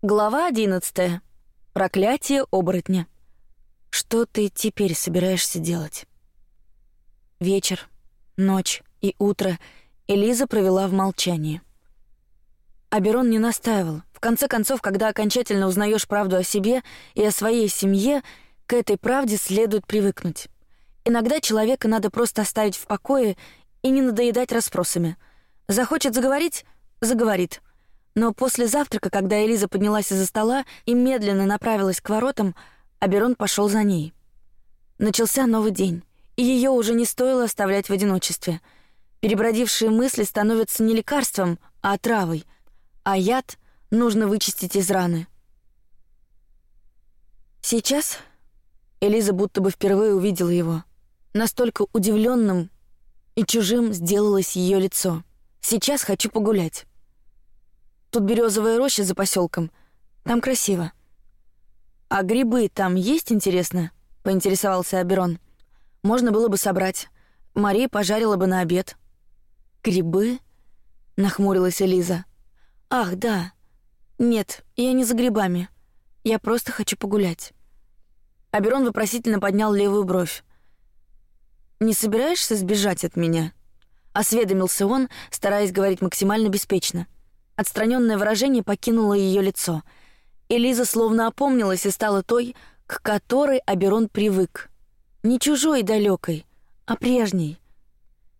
Глава одиннадцатая. Проклятие оборотня. Что ты теперь собираешься делать? Вечер, ночь и утро Элиза провела в молчании. Аберон не настаивал. В конце концов, когда окончательно узнаешь правду о себе и о своей семье, к этой правде следует привыкнуть. Иногда человека надо просто оставить в покое и не надоедать расспросами. Захочет заговорить — заговорит. Но после завтрака, когда Элиза поднялась из-за стола и медленно направилась к воротам, Аберон пошел за ней. Начался новый день, и ее уже не стоило оставлять в одиночестве. Перебродившие мысли становятся не лекарством, а отравой, а яд нужно вычистить из раны. Сейчас Элиза будто бы впервые увидела его. Настолько удивленным и чужим сделалось ее лицо. Сейчас хочу погулять. Тут березовая роща за поселком. Там красиво. А грибы там есть, интересно? Поинтересовался Аберон. Можно было бы собрать. Мария пожарила бы на обед. Грибы? Нахмурилась Элиза. Ах, да. Нет, я не за грибами. Я просто хочу погулять. Аберон вопросительно поднял левую бровь. Не собираешься сбежать от меня? Осведомился он, стараясь говорить максимально беспечно. Отстраненное выражение покинуло ее лицо. Элиза словно опомнилась и стала той, к которой Аберон привык. Не чужой и далекой, а прежней.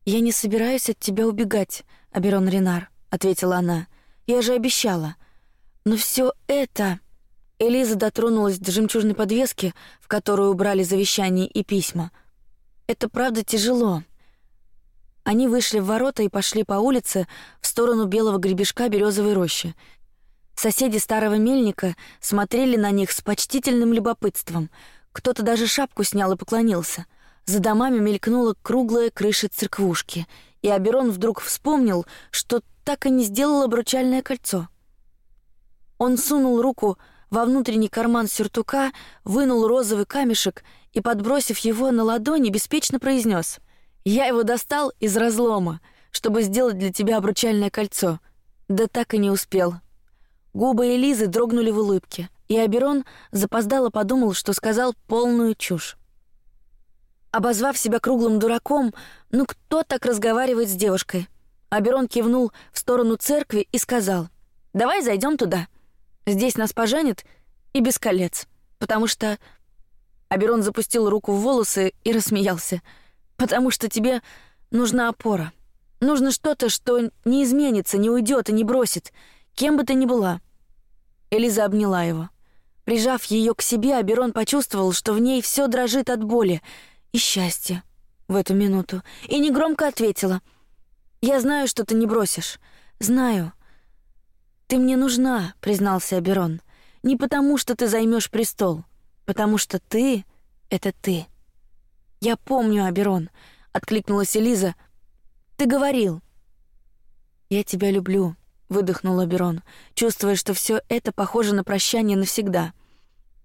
Я не собираюсь от тебя убегать, Аберон Ренар, ответила она. Я же обещала. Но все это... Элиза дотронулась до жемчужной подвески, в которую убрали завещание и письма. Это правда тяжело. Они вышли в ворота и пошли по улице в сторону белого гребешка березовой рощи. Соседи старого мельника смотрели на них с почтительным любопытством. Кто-то даже шапку снял и поклонился. За домами мелькнула круглая крыша церквушки, и Аберон вдруг вспомнил, что так и не сделал обручальное кольцо. Он сунул руку во внутренний карман сюртука, вынул розовый камешек и, подбросив его на ладони, беспечно произнес: я его достал из разлома, чтобы сделать для тебя обручальное кольцо, да так и не успел. Губы Элизы дрогнули в улыбке, и Аберон запоздало подумал, что сказал полную чушь. Обозвав себя круглым дураком, ну кто так разговаривает с девушкой? Аберон кивнул в сторону церкви и сказал: "Давай зайдем туда. Здесь нас поженят и без колец, потому что." Аберон запустил руку в волосы и рассмеялся потому что тебе нужна опора. Нужно что-то, что не изменится, не уйдет и не бросит, кем бы ты ни была. Элиза обняла его. Прижав ее к себе, Аберон почувствовал, что в ней все дрожит от боли и счастья в эту минуту, и негромко ответила: "Я знаю, что ты не бросишь. Знаю. Ты мне нужна", признался Аберон. "Не потому, что ты займешь престол, потому что ты — это ты". Я помню, Аберон, откликнулась Элиза. Ты говорил. Я тебя люблю, выдохнул Аберон, чувствуя, что все это похоже на прощание навсегда.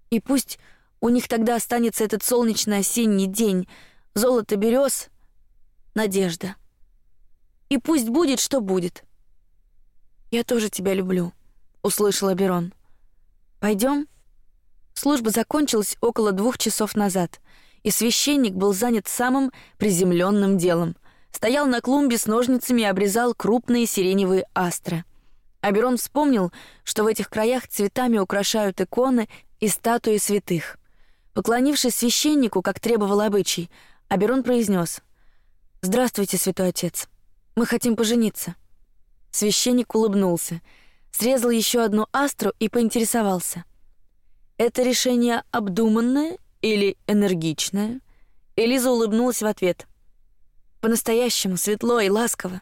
И пусть у них тогда останется этот солнечный осенний день, золото берез, надежда. И пусть будет, что будет. Я тоже тебя люблю, услышал Аберон. Пойдем. Служба закончилась около двух часов назад и священник был занят самым приземленным делом. Стоял на клумбе с ножницами и обрезал крупные сиреневые астры. Аберон вспомнил, что в этих краях цветами украшают иконы и статуи святых. Поклонившись священнику, как требовал обычай, Аберон произнес: "Здравствуйте, святой отец. Мы хотим пожениться". Священник улыбнулся, срезал еще одну астру и поинтересовался: "Это решение обдуманное или энергичная? Элиза улыбнулась в ответ. По-настоящему светло и ласково.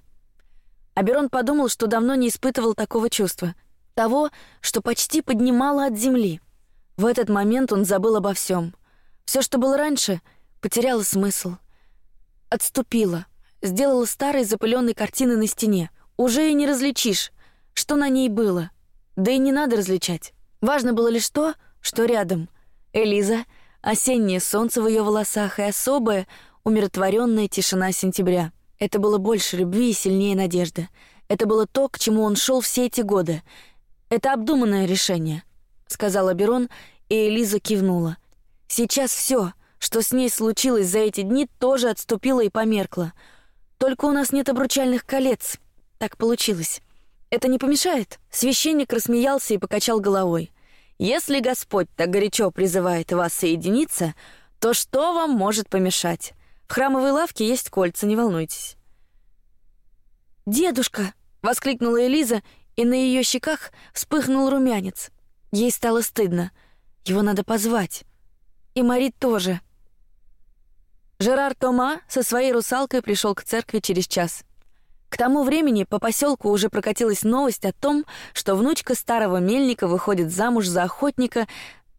Аберон подумал, что давно не испытывал такого чувства, того, что почти поднимало от земли. В этот момент он забыл обо всем. Все, что было раньше, потеряло смысл, отступило, сделало старой запыленной картины на стене. Уже и не различишь, что на ней было. Да и не надо различать. Важно было лишь то, что рядом. Элиза осеннее солнце в ее волосах и особая умиротворенная тишина сентября. Это было больше любви и сильнее надежды. Это было то, к чему он шел все эти годы. Это обдуманное решение, сказала Берон, и Элиза кивнула. Сейчас все, что с ней случилось за эти дни, тоже отступило и померкло. Только у нас нет обручальных колец. Так получилось. Это не помешает? Священник рассмеялся и покачал головой. Если Господь так горячо призывает вас соединиться, то что вам может помешать? В храмовой лавке есть кольца, не волнуйтесь. Дедушка, воскликнула Элиза, и на ее щеках вспыхнул румянец. Ей стало стыдно. Его надо позвать. И Мари тоже. Жерар Тома со своей русалкой пришел к церкви через час. К тому времени по поселку уже прокатилась новость о том, что внучка старого мельника выходит замуж за охотника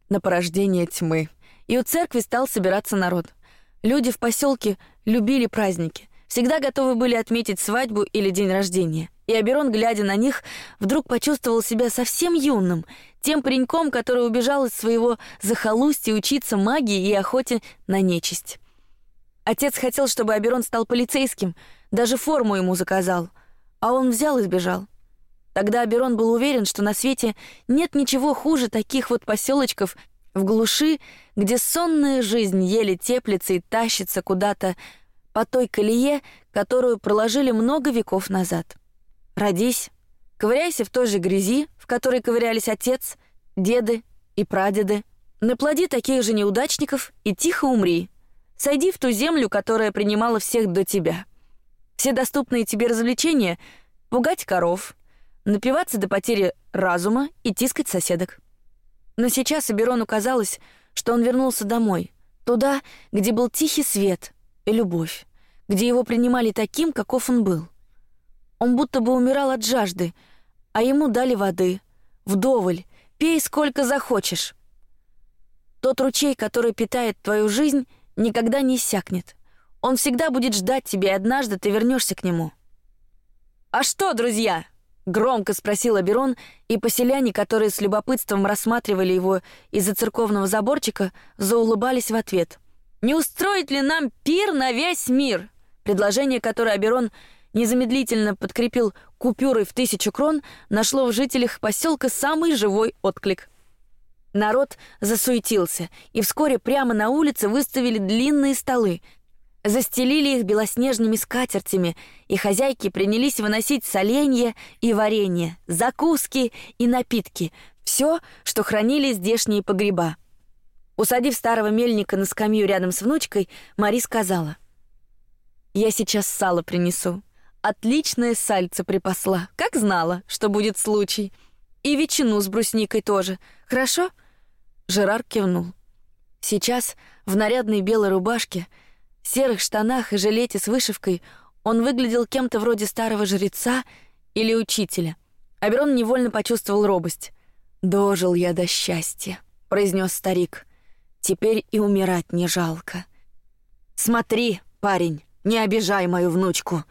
на порождение тьмы, и у церкви стал собираться народ. Люди в поселке любили праздники, всегда готовы были отметить свадьбу или день рождения. И Аберон, глядя на них, вдруг почувствовал себя совсем юным, тем пареньком, который убежал из своего захолустья учиться магии и охоте на нечисть. Отец хотел, чтобы Аберон стал полицейским, даже форму ему заказал, а он взял и сбежал. Тогда Аберон был уверен, что на свете нет ничего хуже таких вот поселочков в глуши, где сонная жизнь еле теплится и тащится куда-то по той колее, которую проложили много веков назад. Родись, ковыряйся в той же грязи, в которой ковырялись отец, деды и прадеды, наплоди таких же неудачников и тихо умри. Сойди в ту землю, которая принимала всех до тебя. Все доступные тебе развлечения — пугать коров, напиваться до потери разума и тискать соседок. Но сейчас Аберону казалось, что он вернулся домой, туда, где был тихий свет и любовь, где его принимали таким, каков он был. Он будто бы умирал от жажды, а ему дали воды, вдоволь, пей сколько захочешь. Тот ручей, который питает твою жизнь, никогда не иссякнет. Он всегда будет ждать тебя, и однажды ты вернешься к нему. А что, друзья? Громко спросил Аберон, и поселяне, которые с любопытством рассматривали его из-за церковного заборчика, заулыбались в ответ. Не устроить ли нам пир на весь мир? Предложение, которое Аберон незамедлительно подкрепил купюрой в тысячу крон, нашло в жителях поселка самый живой отклик. Народ засуетился, и вскоре прямо на улице выставили длинные столы, застелили их белоснежными скатертями, и хозяйки принялись выносить соленья и варенье, закуски и напитки, все, что хранили здешние погреба. Усадив старого мельника на скамью рядом с внучкой, Мари сказала: "Я сейчас сало принесу. Отличное сальце припасла, как знала, что будет случай. И ветчину с брусникой тоже. Хорошо?" Жерар кивнул. Сейчас в нарядной белой рубашке, серых штанах и жилете с вышивкой он выглядел кем-то вроде старого жреца или учителя. Аберон невольно почувствовал робость. Дожил я до счастья, произнес старик. Теперь и умирать не жалко. Смотри, парень, не обижай мою внучку,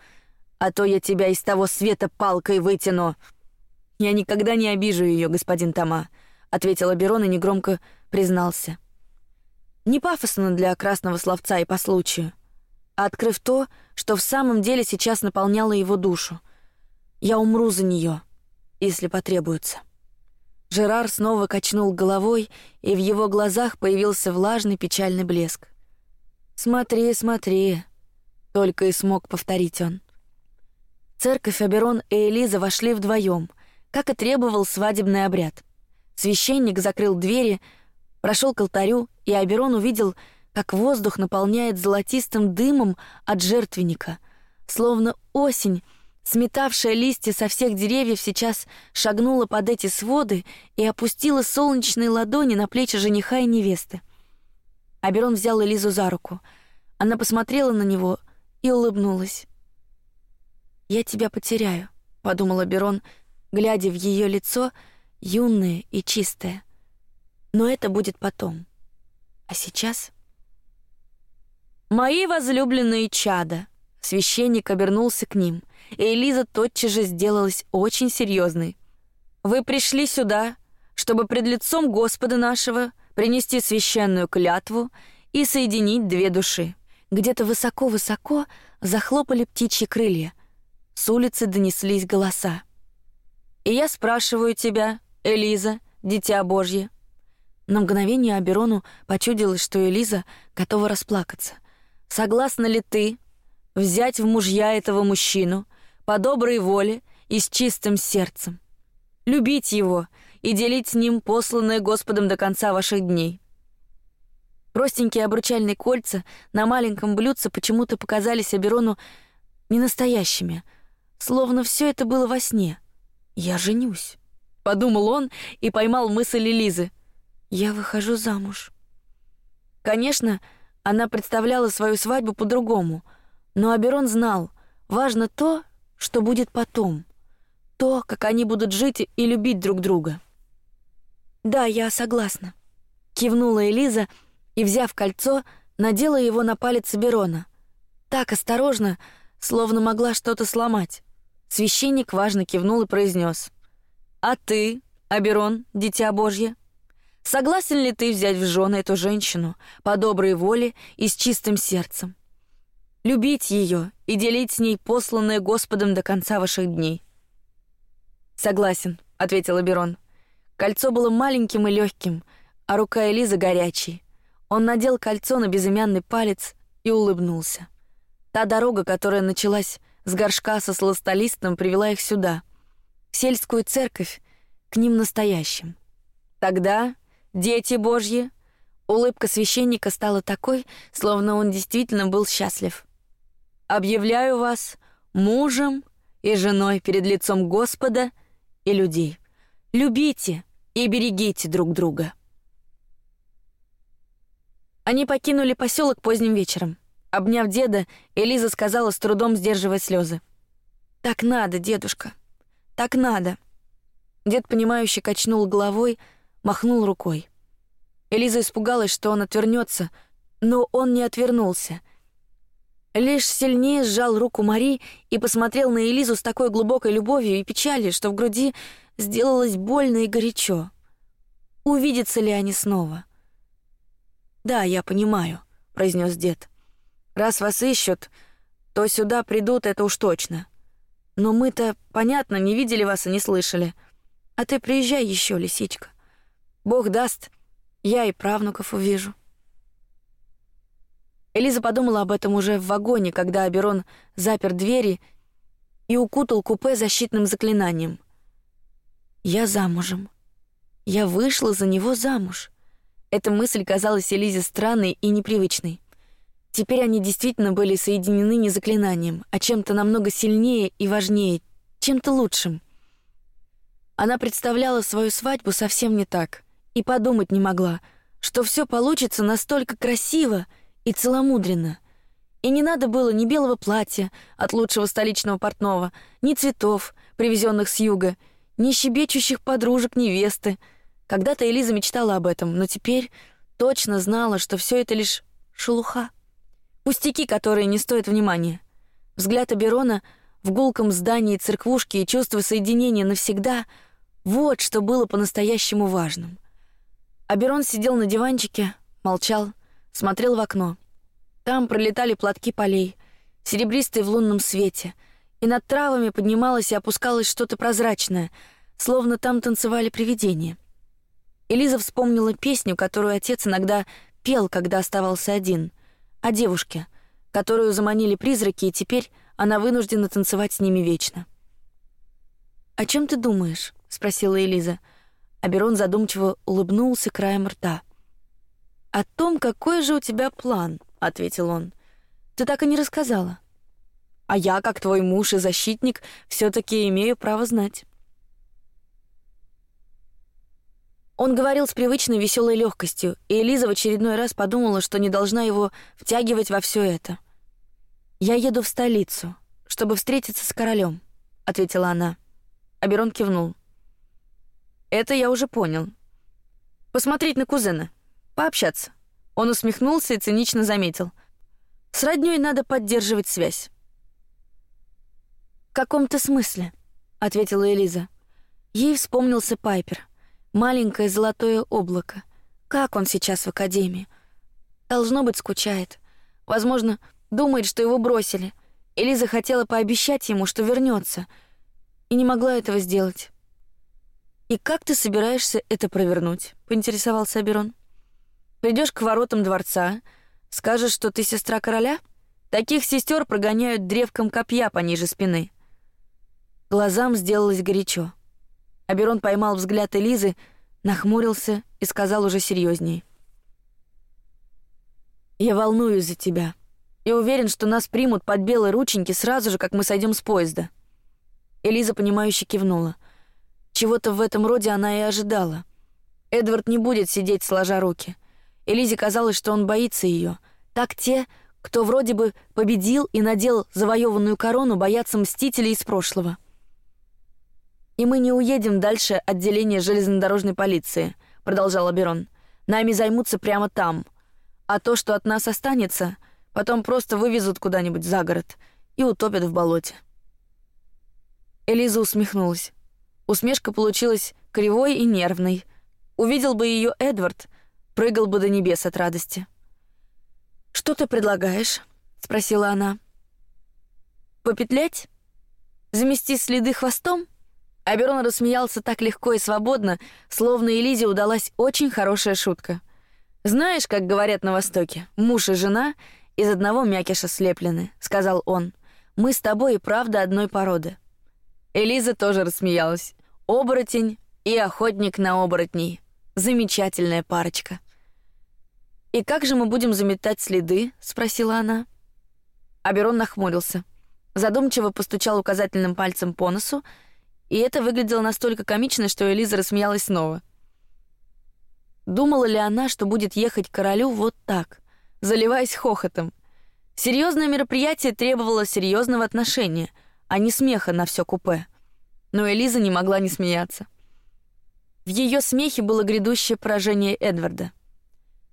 а то я тебя из того света палкой вытяну. Я никогда не обижу ее, господин Тома ответил Аберон и негромко признался. Не пафосно для красного словца и по случаю, а открыв то, что в самом деле сейчас наполняло его душу. Я умру за нее, если потребуется. Жерар снова качнул головой, и в его глазах появился влажный печальный блеск. Смотри, смотри, только и смог повторить он. церковь Аберон и Элиза вошли вдвоем, как и требовал свадебный обряд. Священник закрыл двери, прошел к алтарю, и Аберон увидел, как воздух наполняет золотистым дымом от жертвенника, словно осень, сметавшая листья со всех деревьев, сейчас шагнула под эти своды и опустила солнечные ладони на плечи жениха и невесты. Аберон взял Элизу за руку. Она посмотрела на него и улыбнулась. Я тебя потеряю, подумал Аберон, глядя в ее лицо юное и чистое. Но это будет потом. А сейчас мои возлюбленные чада. Священник обернулся к ним, и Элиза тотчас же сделалась очень серьезной. Вы пришли сюда, чтобы пред лицом Господа нашего принести священную клятву и соединить две души. Где-то высоко-высоко захлопали птичьи крылья. С улицы донеслись голоса. И я спрашиваю тебя, Элиза, дитя Божье. На мгновение Аберону почудилось, что Элиза готова расплакаться. Согласна ли ты взять в мужья этого мужчину по доброй воле и с чистым сердцем, любить его и делить с ним посланное Господом до конца ваших дней? Простенькие обручальные кольца на маленьком блюдце почему-то показались Аберону ненастоящими, словно все это было во сне. Я женюсь, подумал он и поймал мысль Элизы. Я выхожу замуж. Конечно, она представляла свою свадьбу по-другому, но Аберон знал, важно то, что будет потом, то, как они будут жить и любить друг друга. Да, я согласна, кивнула Элиза и, взяв кольцо, надела его на палец Аберона. Так осторожно, словно могла что-то сломать. Священник важно кивнул и произнес: "А ты, Аберон, дитя Божье, согласен ли ты взять в жены эту женщину по доброй воле и с чистым сердцем, любить ее и делить с ней посланное Господом до конца ваших дней?" "Согласен", ответил Аберон. Кольцо было маленьким и легким, а рука Элизы горячей. Он надел кольцо на безымянный палец и улыбнулся. Та дорога, которая началась с горшка со сластолистом, привела их сюда, в сельскую церковь, к ним настоящим. Тогда, дети Божьи, улыбка священника стала такой, словно он действительно был счастлив. Объявляю вас мужем и женой перед лицом Господа и людей. Любите и берегите друг друга. Они покинули поселок поздним вечером. Обняв деда, Элиза сказала с трудом сдерживая слезы: "Так надо, дедушка, так надо". Дед понимающе качнул головой, махнул рукой. Элиза испугалась, что он отвернется, но он не отвернулся. Лишь сильнее сжал руку Мари и посмотрел на Элизу с такой глубокой любовью и печалью, что в груди сделалось больно и горячо. Увидятся ли они снова? Да, я понимаю, произнес дед. Раз вас ищут, то сюда придут, это уж точно. Но мы-то, понятно, не видели вас и не слышали. А ты приезжай еще, лисичка. Бог даст, я и правнуков увижу. Элиза подумала об этом уже в вагоне, когда Аберон запер двери и укутал купе защитным заклинанием. Я замужем. Я вышла за него замуж. Эта мысль казалась Элизе странной и непривычной. Теперь они действительно были соединены не заклинанием, а чем-то намного сильнее и важнее, чем-то лучшим. Она представляла свою свадьбу совсем не так и подумать не могла, что все получится настолько красиво и целомудренно. И не надо было ни белого платья от лучшего столичного портного, ни цветов, привезенных с юга, ни щебечущих подружек невесты — когда-то Элиза мечтала об этом, но теперь точно знала, что все это лишь шелуха, пустяки, которые не стоят внимания. Взгляд Аберона в гулком здании церквушки и чувство соединения навсегда — вот что было по-настоящему важным. Аберон сидел на диванчике, молчал, смотрел в окно. Там пролетали платки полей, серебристые в лунном свете, и над травами поднималось и опускалось что-то прозрачное, словно там танцевали привидения. Элиза вспомнила песню, которую отец иногда пел, когда оставался один, о девушке, которую заманили призраки, и теперь она вынуждена танцевать с ними вечно. О чем ты думаешь? – спросила Элиза. Аберон задумчиво улыбнулся краем рта. О том, какой же у тебя план, ответил он. Ты так и не рассказала. А я, как твой муж и защитник, все-таки имею право знать. Он говорил с привычной веселой легкостью, и Элиза в очередной раз подумала, что не должна его втягивать во все это. Я еду в столицу, чтобы встретиться с королем, ответила она. Аберон кивнул. Это я уже понял. Посмотреть на кузена, пообщаться. Он усмехнулся и цинично заметил: с роднёй надо поддерживать связь. В каком-то смысле, ответила Элиза. Ей вспомнился Пайпер маленькое золотое облако. Как он сейчас в академии? Должно быть скучает. Возможно, думает, что его бросили. Или захотела пообещать ему, что вернется, и не могла этого сделать. «И как ты собираешься это провернуть?» — поинтересовался Аберон. Придешь к воротам дворца, скажешь, что ты сестра короля? Таких сестер прогоняют древком копья пониже спины». Глазам сделалось горячо. Аберон поймал взгляд Элизы, нахмурился и сказал уже серьезнее. «Я волнуюсь за тебя и уверен, что нас примут под белые рученьки сразу же, как мы сойдем с поезда». Элиза, понимающе кивнула. Чего-то в этом роде она и ожидала. Эдвард не будет сидеть сложа руки. Элизе казалось, что он боится ее. Так те, кто вроде бы победил и надел завоеванную корону, боятся мстителей из прошлого. И мы не уедем дальше отделения железнодорожной полиции, продолжал Аберон. Нами займутся прямо там, а то, что от нас останется, потом просто вывезут куда-нибудь за город и утопят в болоте. Элиза усмехнулась. Усмешка получилась кривой и нервной. Увидел бы ее Эдвард, прыгал бы до небес от радости. Что ты предлагаешь? спросила она. Попетлять? Замести следы хвостом? Аберон рассмеялся так легко и свободно, словно Элизе удалась очень хорошая шутка. Знаешь, как говорят на Востоке, муж и жена из одного мякиша слеплены, сказал он. Мы с тобой и правда одной породы. Элиза тоже рассмеялась. Оборотень и охотник на оборотней. Замечательная парочка. И как же мы будем заметать следы? – спросила она. Аберон нахмурился, задумчиво постучал указательным пальцем по носу, и это выглядело настолько комично, что Элиза рассмеялась снова. Думала ли она, что будет ехать королю вот так, заливаясь хохотом? Серьезное мероприятие требовало серьезного отношения, а не смеха на все купе. Но Элиза не могла не смеяться. В ее смехе было грядущее поражение Эдварда.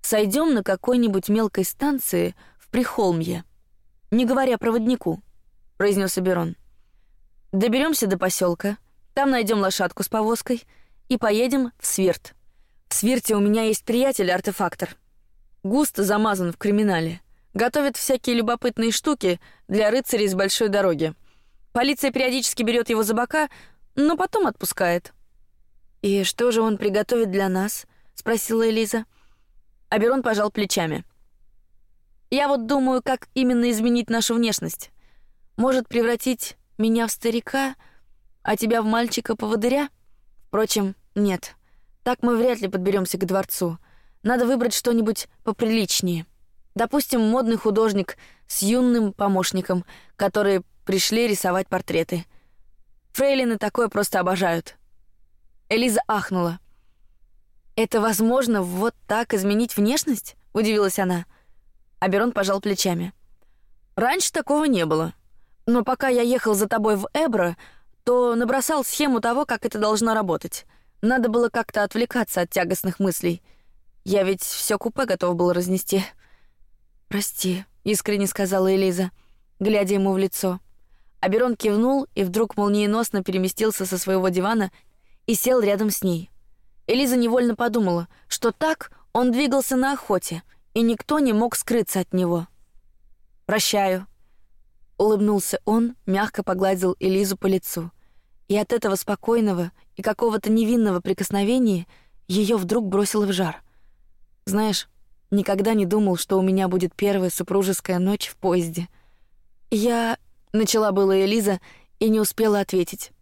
Сойдем на какой-нибудь мелкой станции в Прихолмье, не говоря проводнику, произнес Аберон. Доберемся до поселка, там найдем лошадку с повозкой и поедем в Свирт. В Свирте у меня есть приятель-артефактор. Густо замазан в криминале. Готовит всякие любопытные штуки для рыцарей с большой дороги. Полиция периодически берет его за бока, но потом отпускает. «И что же он приготовит для нас?» — спросила Элиза. Аберон пожал плечами. «Я вот думаю, как именно изменить нашу внешность. Может, превратить меня в старика, а тебя в мальчика-поводыря? Впрочем, нет. Так мы вряд ли подберемся к дворцу. Надо выбрать что-нибудь поприличнее. Допустим, модный художник с юным помощником, которые пришли рисовать портреты. Фрейлины такое просто обожают. Элиза ахнула. Это возможно вот так изменить внешность? Удивилась она. Аберон пожал плечами. Раньше такого не было. Но пока я ехал за тобой в Эбро, то набросал схему того, как это должно работать. Надо было как-то отвлекаться от тягостных мыслей. Я ведь все купе готов был разнести. Прости, искренне сказала Элиза, глядя ему в лицо. Аберон кивнул и вдруг молниеносно переместился со своего дивана и сел рядом с ней. Элиза невольно подумала, что так он двигался на охоте, и никто не мог скрыться от него. Прощаю. Улыбнулся он, мягко погладил Элизу по лицу, и от этого спокойного и какого-то невинного прикосновения ее вдруг бросило в жар. Знаешь, никогда не думал, что у меня будет первая супружеская ночь в поезде. Я начала было Элиза и не успела ответить.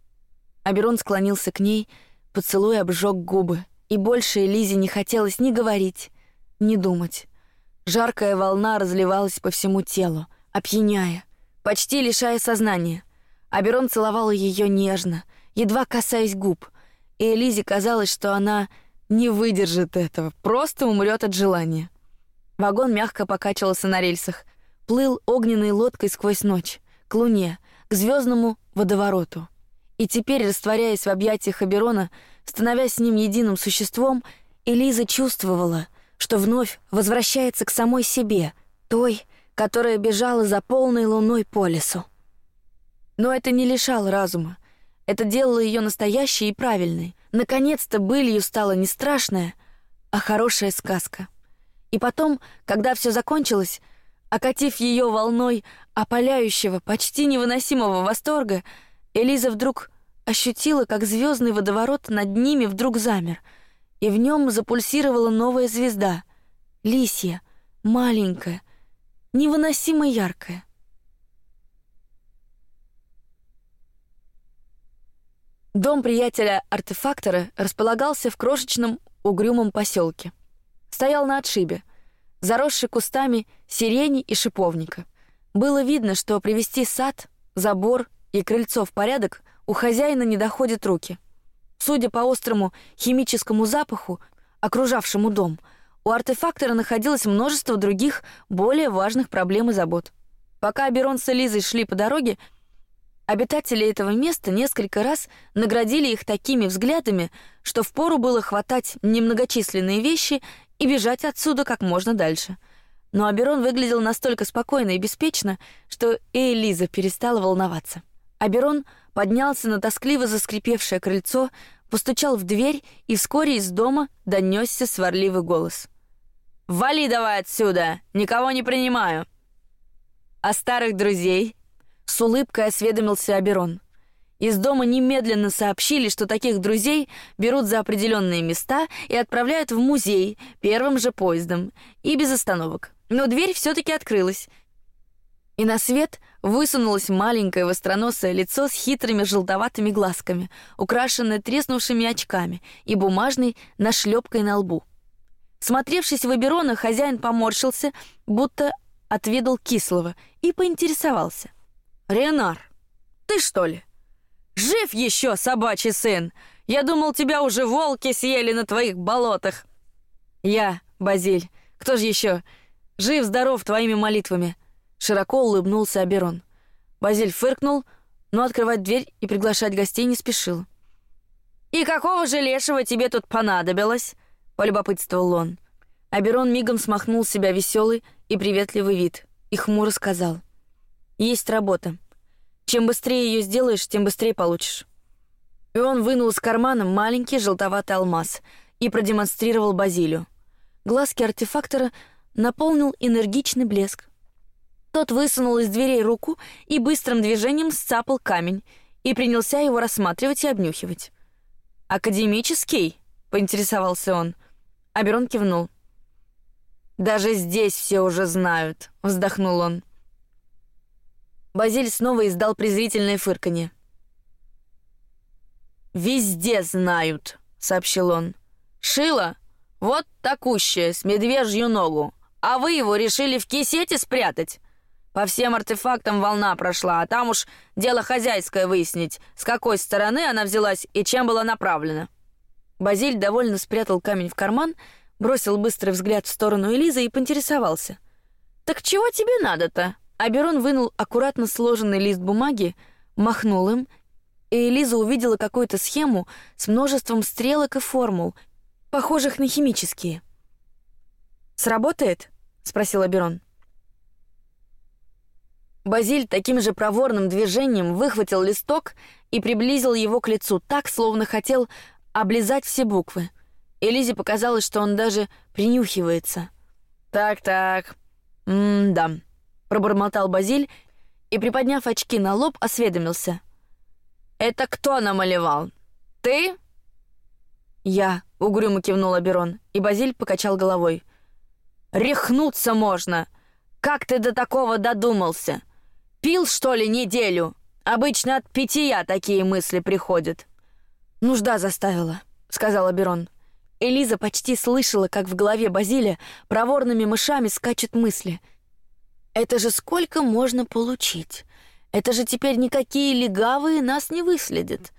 Аберон склонился к ней, поцелуй обжег губы, и больше Элизе не хотелось ни говорить, ни думать. Жаркая волна разливалась по всему телу, опьяняя, почти лишая сознания. Аберон целовал ее нежно, едва касаясь губ, и Элизе казалось, что она не выдержит этого, просто умрет от желания. Вагон мягко покачивался на рельсах, плыл огненной лодкой сквозь ночь, к луне, к звездному водовороту. И теперь, растворяясь в объятиях Аберона, становясь с ним единым существом, Элиза чувствовала, что вновь возвращается к самой себе, той, которая бежала за полной луной по лесу. Но это не лишало разума. Это делало ее настоящей и правильной. Наконец-то былью стала не страшная, а хорошая сказка. И потом, когда все закончилось, окатив ее волной опаляющего, почти невыносимого восторга, Элиза вдруг ощутила, как звездный водоворот над ними вдруг замер, и в нем запульсировала новая звезда, лисья, маленькая, невыносимо яркая. Дом приятеля-артефактора располагался в крошечном угрюмом поселке. Стоял на отшибе, заросший кустами сирени и шиповника. Было видно, что привести сад, забор и крыльцо в порядок у хозяина не доходят руки. Судя по острому химическому запаху, окружавшему дом, у артефактора находилось множество других, более важных проблем и забот. Пока Берон с Элизой шли по дороге, обитатели этого места несколько раз наградили их такими взглядами, что впору было хватать немногочисленные вещи и бежать отсюда как можно дальше. Но Аберон выглядел настолько спокойно и беспечно, что и Элиза перестала волноваться. Аберон поднялся на тоскливо заскрипевшее крыльцо, постучал в дверь, и вскоре из дома донесся сварливый голос. «Вали давай отсюда! Никого не принимаю!» «А старых друзей?» — с улыбкой осведомился Аберон. Из дома немедленно сообщили, что таких друзей берут за определенные места и отправляют в музей первым же поездом и без остановок. Но дверь все-таки открылась, и на свет высунулось маленькое востроносое лицо с хитрыми желтоватыми глазками, украшенное треснувшими очками и бумажной нашлепкой на лбу. Смотревшись в Эберона, хозяин поморщился, будто отведал кислого, и поинтересовался: "Ренар, ты что ли?" Жив еще, собачий сын! Я думал, тебя уже волки съели на твоих болотах!» «Я, Базиль. Кто же еще? Жив-здоров твоими молитвами!» Широко улыбнулся Аберон. Базиль фыркнул, но открывать дверь и приглашать гостей не спешил. «И какого же лешего тебе тут понадобилось?» — полюбопытствовал он. Аберон мигом смахнул с себя веселый и приветливый вид и хмуро сказал. «Есть работа. Чем быстрее ее сделаешь, тем быстрее получишь. И он вынул из кармана маленький желтоватый алмаз и продемонстрировал Базилию. Глазки артефактора наполнил энергичный блеск. Тот высунул из дверей руку и быстрым движением сцапал камень и принялся его рассматривать и обнюхивать. Академический? поинтересовался он. Аберон кивнул. Даже здесь все уже знают, вздохнул он. Базиль снова издал презрительное фырканье. «Везде знают», — сообщил он. «Шило? Вот такущее, с медвежью ногу. А вы его решили в кисете спрятать? По всем артефактам волна прошла, а там уж дело хозяйское выяснить, с какой стороны она взялась и чем была направлена». Базиль довольно спрятал камень в карман, бросил быстрый взгляд в сторону Элизы и поинтересовался. «Так чего тебе надо-то?» Аберон вынул аккуратно сложенный лист бумаги, махнул им, и Элиза увидела какую-то схему с множеством стрелок и формул, похожих на химические. «Сработает?» — спросил Аберон. Базиль таким же проворным движением выхватил листок и приблизил его к лицу так, словно хотел облизать все буквы. Элизе показалось, что он даже принюхивается. «Так-так, м-да», пробормотал Базиль и, приподняв очки на лоб, осведомился. «Это кто намалевал? Ты?» «Я», — угрюмо кивнул Аберон, и Базиль покачал головой. «Рехнуться можно! Как ты до такого додумался? Пил, что ли, неделю? Обычно от питья такие мысли приходят». «Нужда заставила», — сказал Аберон. Элиза почти слышала, как в голове Базиля проворными мышами скачут мысли — это же сколько можно получить? Это же теперь никакие легавые нас не выследят.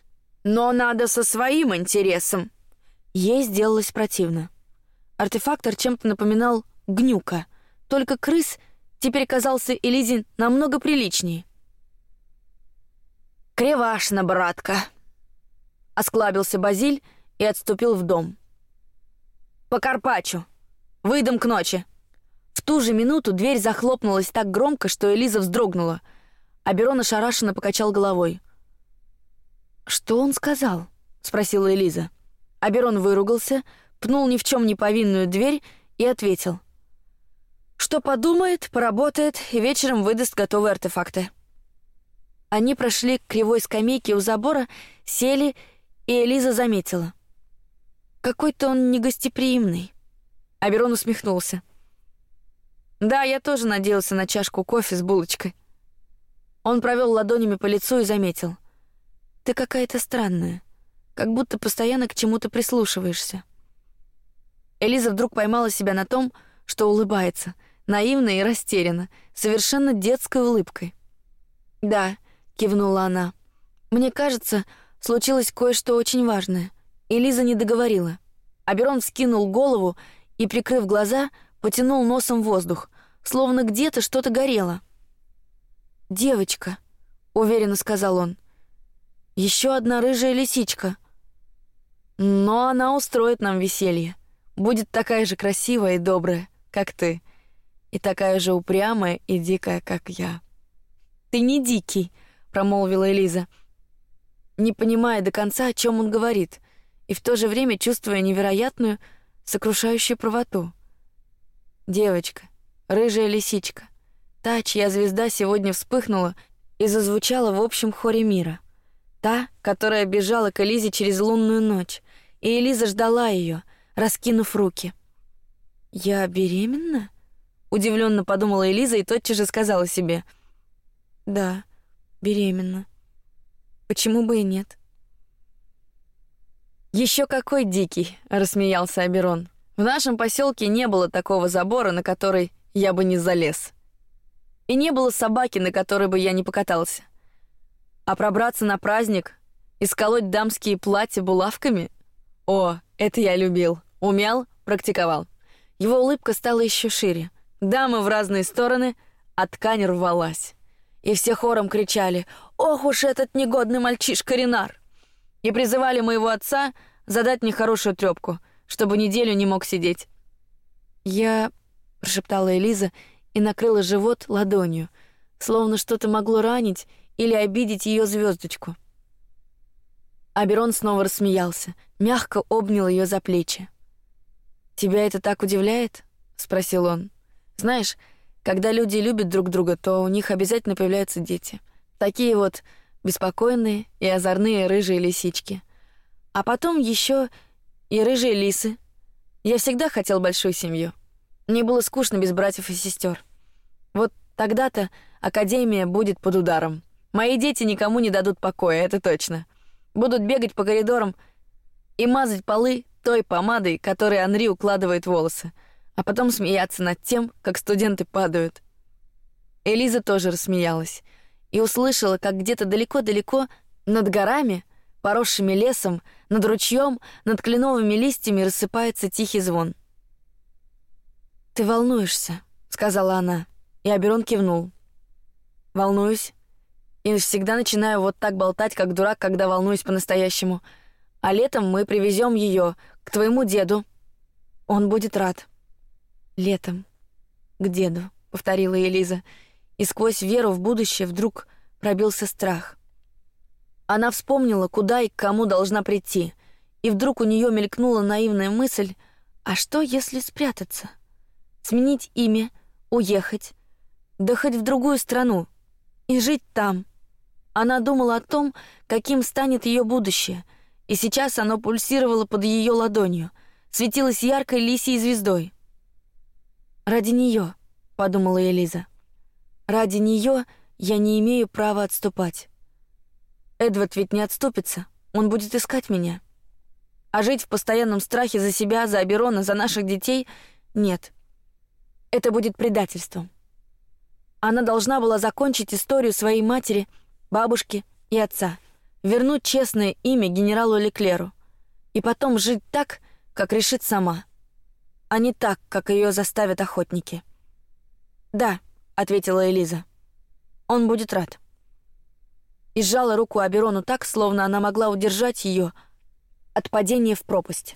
Но надо со своим интересом. Ей сделалось противно. Артефактор чем-то напоминал гнюка, только крыс теперь казался Элизин намного приличнее. Кривашно, братка. Осклабился Базиль и отступил в дом. По Карпачу. Выйдем к ночи. В ту же минуту дверь захлопнулась так громко, что Элиза вздрогнула, а Берон ошарашенно покачал головой. «Что он сказал?» — спросила Элиза. Аберон выругался, пнул ни в чем не повинную дверь и ответил. «Что подумает, поработает и вечером выдаст готовые артефакты». Они прошли к кривой скамейке у забора, сели, и Элиза заметила. Какой-то он негостеприимный. Аберон усмехнулся. Да, я тоже надеялся на чашку кофе с булочкой. Он провел ладонями по лицу и заметил: "Ты какая-то странная, как будто постоянно к чему-то прислушиваешься". Элиза вдруг поймала себя на том, что улыбается, наивно и растерянно, совершенно детской улыбкой. "Да", кивнула она. "Мне кажется, случилось кое-что очень важное". Элиза не договорила. Аберон вскинул голову и, прикрыв глаза, потянул носом воздух, словно где-то что-то горело. Девочка, уверенно сказал он. Еще одна рыжая лисичка. Но она устроит нам веселье. Будет такая же красивая и добрая, как ты, и такая же упрямая и дикая, как я. Ты не дикий, промолвила Элиза, не понимая до конца, о чем он говорит, и в то же время чувствуя невероятную, сокрушающую правоту. Девочка, рыжая лисичка, та, чья звезда сегодня вспыхнула и зазвучала в общем хоре мира, та, которая бежала к Элизе через лунную ночь, и Элиза ждала ее, раскинув руки. Я беременна? Удивленно подумала Элиза и тотчас же сказала себе: да, беременна. Почему бы и нет? Еще какой дикий, рассмеялся Аберон. В нашем поселке не было такого забора, на который я бы не залез. И не было собаки, на которой бы я не покатался. А пробраться на праздник и сколоть дамские платья булавками? О, это я любил. Умел, практиковал. Его улыбка стала еще шире. Дамы в разные стороны, а ткань рвалась. И все хором кричали «Ох уж этот негодный мальчишка Ренар!» И призывали моего отца задать мне хорошую трёпку — чтобы неделю не мог сидеть. Я, прошептала Элиза и накрыла живот ладонью, словно что-то могло ранить или обидеть ее звездочку. Аберон снова рассмеялся, мягко обнял ее за плечи. Тебя это так удивляет? спросил он. Знаешь, когда люди любят друг друга, то у них обязательно появляются дети. Такие вот беспокойные и озорные рыжие лисички. А потом еще и рыжие лисы. Я всегда хотел большую семью. Мне было скучно без братьев и сестер. Вот тогда-то академия будет под ударом. Мои дети никому не дадут покоя, это точно. Будут бегать по коридорам и мазать полы той помадой, которой Анри укладывает волосы, а потом смеяться над тем, как студенты падают. Элиза тоже рассмеялась и услышала, как где-то далеко-далеко над горами поросшими лесом, над ручьем, над кленовыми листьями рассыпается тихий звон. Ты волнуешься, сказала она, и Аберон кивнул. Волнуюсь и всегда начинаю вот так болтать, как дурак, когда волнуюсь по-настоящему. А летом мы привезем ее к твоему деду. Он будет рад. Летом к деду, повторила Элиза, и сквозь веру в будущее вдруг пробился страх. Она вспомнила, куда и к кому должна прийти, и вдруг у нее мелькнула наивная мысль: а что, если спрятаться, сменить имя, уехать, да хоть в другую страну и жить там? Она думала о том, каким станет ее будущее, и сейчас оно пульсировало под ее ладонью, светилось яркой лисией звездой. Ради нее, подумала Элиза. Ради нее я не имею права отступать. Эдвард ведь не отступится, он будет искать меня. А жить в постоянном страхе за себя, за Аберона, за наших детей — нет. Это будет предательством. Она должна была закончить историю своей матери, бабушки и отца, вернуть честное имя генералу Леклеру и потом жить так, как решит сама, а не так, как ее заставят охотники. Да, ответила Элиза. Он будет рад и сжала руку Аберону так, словно она могла удержать ее от падения в пропасть.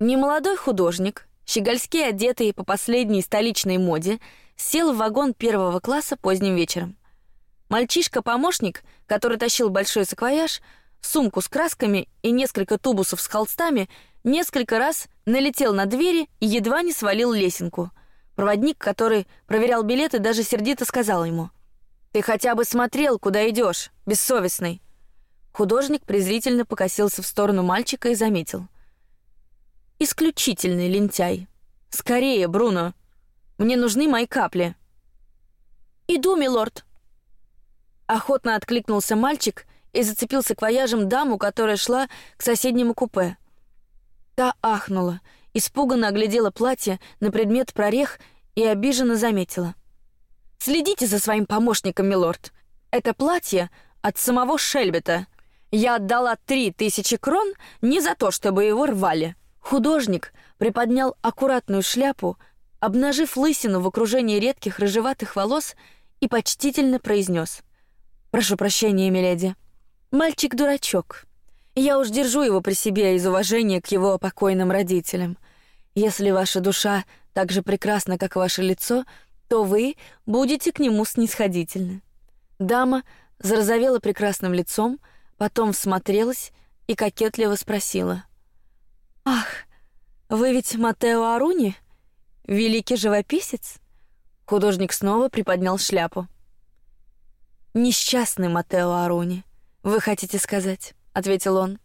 Немолодой художник, щегольски одетый по последней столичной моде, сел в вагон первого класса поздним вечером. Мальчишка-помощник, который тащил большой саквояж, сумку с красками и несколько тубусов с холстами, несколько раз налетел на двери и едва не свалил лесенку. Проводник, который проверял билеты, даже сердито сказал ему: "Ты хотя бы смотрел, куда идешь, бессовестный". Художник презрительно покосился в сторону мальчика и заметил: "Исключительный лентяй. Скорее, Бруно, мне нужны мои капли". "Иду, милорд". Охотно откликнулся мальчик и зацепился квояжем даму, которая шла к соседнему купе. Та ахнула, испуганно оглядела платье на предмет прорех и обиженно заметила: "Следите за своим помощником, милорд. Это платье от самого Шельбета. Я отдала три тысячи крон не за то, чтобы его рвали". Художник приподнял аккуратную шляпу, обнажив лысину в окружении редких рыжеватых волос, и почтительно произнес: "Прошу прощения, миледи. Мальчик дурачок. Я уж держу его при себе из уважения к его покойным родителям. Если ваша душа так же прекрасна, как ваше лицо, то вы будете к нему снисходительны. Дама зарозовела прекрасным лицом, потом всмотрелась и кокетливо спросила: "Ах, вы ведь Матео Аруни, великий живописец?" Художник снова приподнял шляпу. Несчастный Матео Аруни, вы хотите сказать? Ответил он.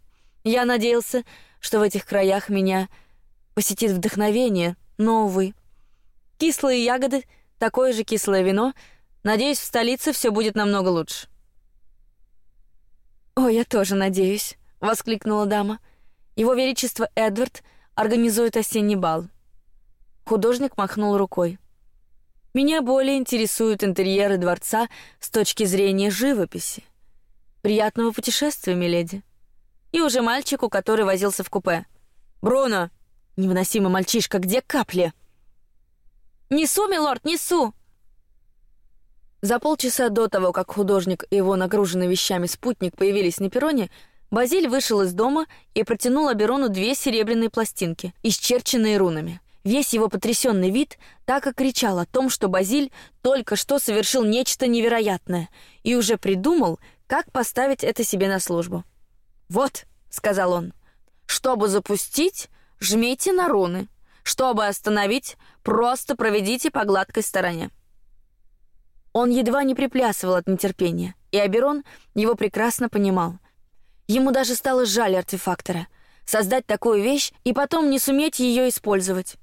Я надеялся, что в этих краях меня посетит вдохновение, но увы. Кислые ягоды, такое же кислое вино. Надеюсь, в столице все будет намного лучше. О, я тоже надеюсь, воскликнула дама. Его величество Эдвард организует осенний бал. Художник махнул рукой. Меня более интересуют интерьеры дворца с точки зрения живописи. Приятного путешествия, миледи. И уже мальчику, который возился в купе. Бруно, невыносимый мальчишка, где капли? Несу, милорд, несу. За полчаса до того, как художник и его нагруженный вещами спутник появились на перроне, Базиль вышел из дома и протянул Аберону две серебряные пластинки, исчерченные рунами. Весь его потрясенный вид так и кричал о том, что Базиль только что совершил нечто невероятное и уже придумал, как поставить это себе на службу. Вот, сказал он, чтобы запустить, жмите на руны, чтобы остановить, просто проведите по гладкой стороне. Он едва не приплясывал от нетерпения, и Аберон его прекрасно понимал. Ему даже стало жаль артефактора создать такую вещь и потом не суметь ее использовать.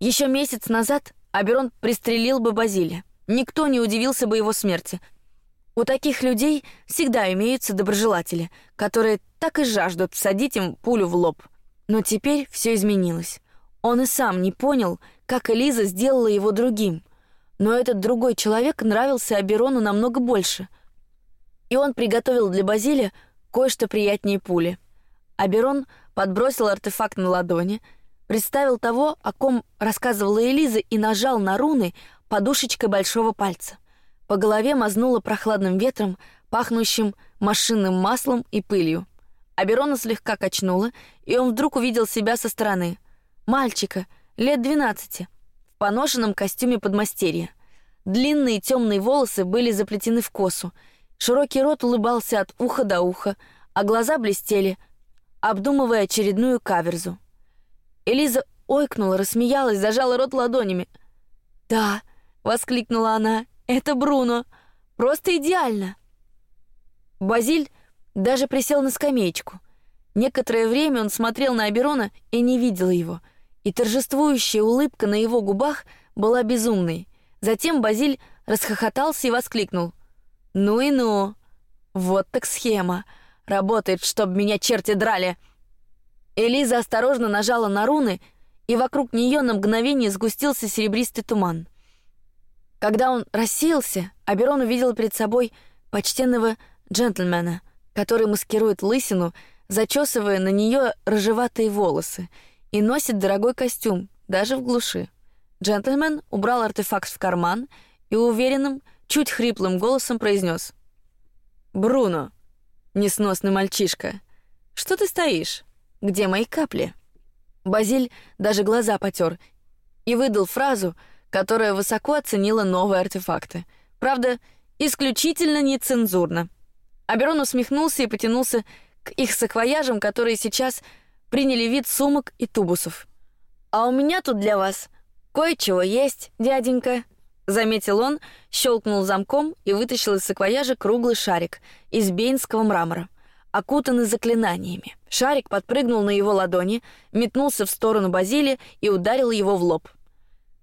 Еще месяц назад Аберон пристрелил бы Базилия. Никто не удивился бы его смерти, у таких людей всегда имеются доброжелатели, которые так и жаждут всадить им пулю в лоб. Но теперь все изменилось. Он и сам не понял, как Элиза сделала его другим. Но этот другой человек нравился Аберону намного больше. И он приготовил для Базилия кое-что приятнее пули. Аберон подбросил артефакт на ладони, представил того, о ком рассказывала Элиза, и нажал на руны подушечкой большого пальца. По голове мазнуло прохладным ветром, пахнущим машинным маслом и пылью. Аберона слегка качнуло, и он вдруг увидел себя со стороны. Мальчика, лет двенадцати, в поношенном костюме подмастерья. Длинные темные волосы были заплетены в косу, широкий рот улыбался от уха до уха, а глаза блестели, обдумывая очередную каверзу. Элиза ойкнула, рассмеялась, зажала рот ладонями. Да, воскликнула она, это Бруно. Просто идеально. Базиль даже присел на скамеечку. Некоторое время он смотрел на Аберона и не видел его, и торжествующая улыбка на его губах была безумной. Затем Базиль расхохотался и воскликнул: "Ну и ну! Вот так схема! Работает, чтобы меня черти драли!" Элиза осторожно нажала на руны, и вокруг нее на мгновение сгустился серебристый туман. Когда он рассеялся, Аберон увидел перед собой почтенного джентльмена, который маскирует лысину, зачесывая на нее рыжеватые волосы, и носит дорогой костюм, даже в глуши. Джентльмен убрал артефакт в карман и уверенным, чуть хриплым голосом произнес: "Бруно, несносный мальчишка, что ты стоишь? Где мои капли?" Базиль даже глаза потер и выдал фразу, которая высоко оценила новые артефакты. Правда, исключительно нецензурно. Аберон усмехнулся и потянулся к их саквояжам, которые сейчас приняли вид сумок и тубусов. А у меня тут для вас Кое-чего есть, дяденька, заметил он, щелкнул замком и вытащил из саквояжа круглый шарик из бейнского мрамора, окутанный заклинаниями. Шарик подпрыгнул на его ладони, метнулся в сторону Базили и ударил его в лоб.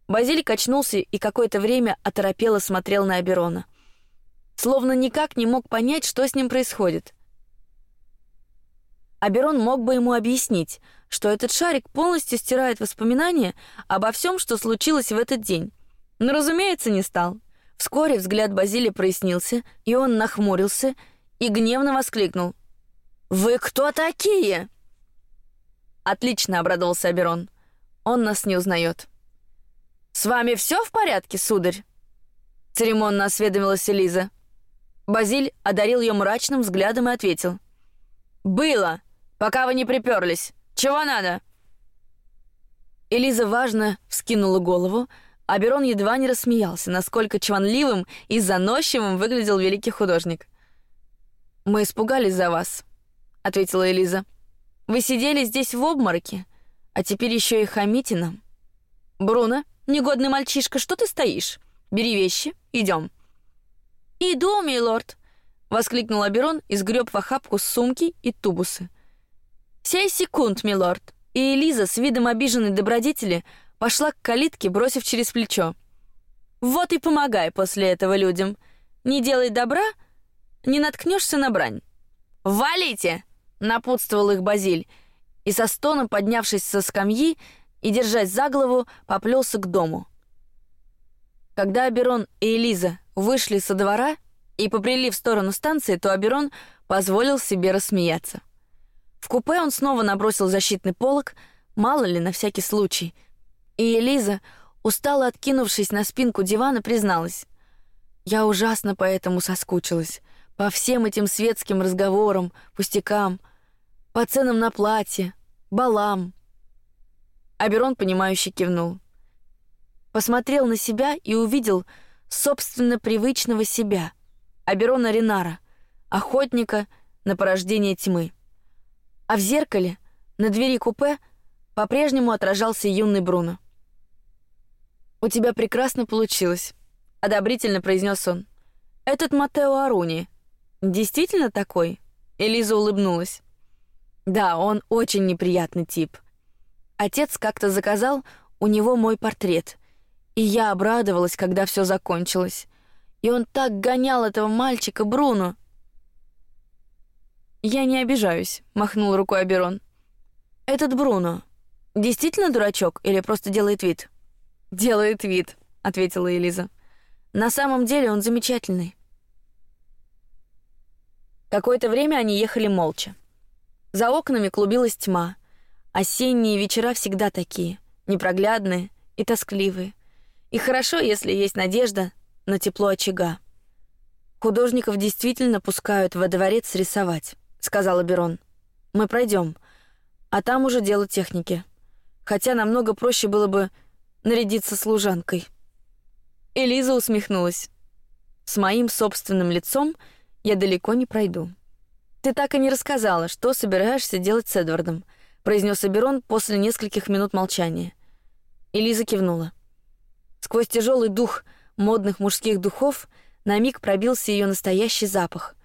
Базилий качнулся и какое-то время оторопело смотрел на Аберона, словно никак не мог понять, что с ним происходит. Аберон мог бы ему объяснить, что этот шарик полностью стирает воспоминания обо всем, что случилось в этот день, но, разумеется, не стал. Вскоре взгляд Базилия прояснился, и он нахмурился и гневно воскликнул: "Вы кто такие?" Отлично, обрадовался Аберон. Он нас не узнает. С вами все в порядке, сударь? Церемонно осведомилась Элиза. Базиль одарил ее мрачным взглядом и ответил: "Было, пока вы не приперлись. Чего надо?" Элиза важно вскинула голову, а Берон едва не рассмеялся, насколько чванливым и заносчивым выглядел великий художник. Мы испугались за вас, ответила Элиза. Вы сидели здесь в обмороке, а теперь еще и хамите нам. Бруно, Негодный мальчишка, что ты стоишь? Бери вещи, идем. Иду, милорд, воскликнул Аберон и сгреб в охапку сумки и тубусы. Сей секунд, милорд. И Элиза с видом обиженной добродетели пошла к калитке, бросив через плечо: "Вот и помогай после этого людям. Не делай добра, не наткнешься на брань. Валите!" напутствовал их Базиль, и со стоном поднявшись со скамьи, и, держась за голову, поплелся к дому. Когда Аберон и Элиза вышли со двора и попрели в сторону станции, то Аберон позволил себе рассмеяться. В купе он снова набросил защитный полог, мало ли на всякий случай. И Элиза, устало откинувшись на спинку дивана, призналась: "Я ужасно по этому соскучилась, по всем этим светским разговорам, пустякам, по ценам на платье, балам, Аберон понимающе кивнул. Посмотрел на себя и увидел собственно привычного себя, Аберона Ринара, охотника на порождение тьмы. А в зеркале на двери купе по-прежнему отражался юный Бруно. У тебя прекрасно получилось, одобрительно произнес он. Этот Матео Аруни действительно такой? Элиза улыбнулась. Да, он очень неприятный тип. Отец как-то заказал у него мой портрет, и я обрадовалась, когда все закончилось. И он так гонял этого мальчика Бруно. Я не обижаюсь, махнул рукой Аберон. Этот Бруно действительно дурачок или просто делает вид? Делает вид, ответила Элиза. На самом деле он замечательный. Какое-то время они ехали молча. За окнами клубилась тьма. Осенние вечера всегда такие, непроглядные и тоскливые. И хорошо, если есть надежда на тепло очага. Художников действительно пускают во дворец рисовать, сказала Берон. Мы пройдем, а там уже дело техники. Хотя намного проще было бы нарядиться служанкой. Элиза усмехнулась. С моим собственным лицом я далеко не пройду. Ты так и не рассказала, что собираешься делать с Эдвардом произнес Аберон после нескольких минут молчания. Элиза кивнула. Сквозь тяжелый дух модных мужских духов на миг пробился ее настоящий запах,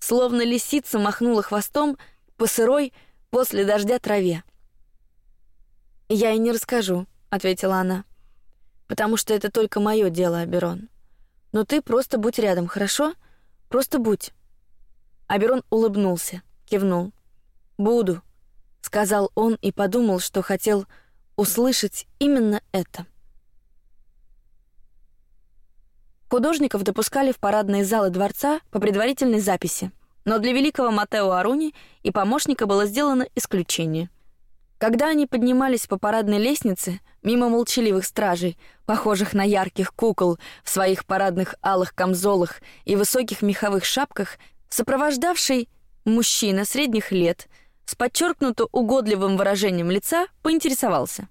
словно лисица махнула хвостом по сырой после дождя траве. Я и не расскажу, ответила она, потому что это только мое дело, Аберон. Но ты просто будь рядом, хорошо? Просто будь. Аберон улыбнулся, кивнул. Буду сказал он и подумал, что хотел услышать именно это. Художников допускали в парадные залы дворца по предварительной записи, но для великого Матео Аруни и помощника было сделано исключение. Когда они поднимались по парадной лестнице мимо молчаливых стражей, похожих на ярких кукол в своих парадных алых камзолах и высоких меховых шапках, сопровождавший мужчина средних лет с подчеркнуто угодливым выражением лица поинтересовался: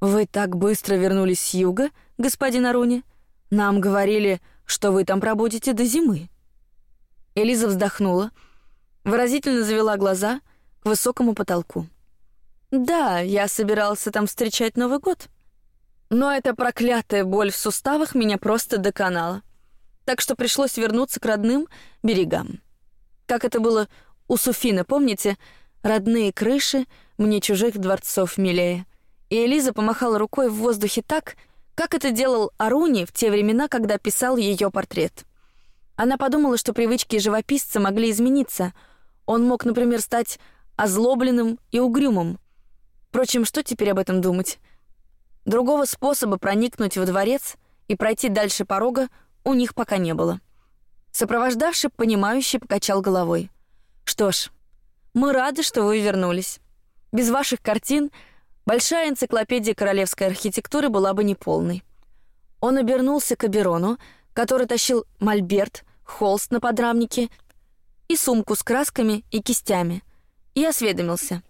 "Вы так быстро вернулись с юга, господин Аруни? Нам говорили, что вы там пробудете до зимы". Элиза вздохнула, выразительно завела глаза к высокому потолку. "Да, я собирался там встречать Новый год". Но эта проклятая боль в суставах меня просто доконала. Так что пришлось вернуться к родным берегам. Как это было у Суфина, помните? Родные крыши, мне чужих дворцов милее. И Элиза помахала рукой в воздухе так, как это делал Аруни в те времена, когда писал ее портрет. Она подумала, что привычки живописца могли измениться. Он мог, например, стать озлобленным и угрюмым. Впрочем, что теперь об этом думать? Другого способа проникнуть во дворец и пройти дальше порога у них пока не было. Сопровождавший, понимающий, покачал головой. Что ж, мы рады, что вы вернулись. Без ваших картин большая энциклопедия королевской архитектуры была бы неполной. Он обернулся к Аберону, который тащил мольберт, холст на подрамнике и сумку с красками и кистями, и осведомился.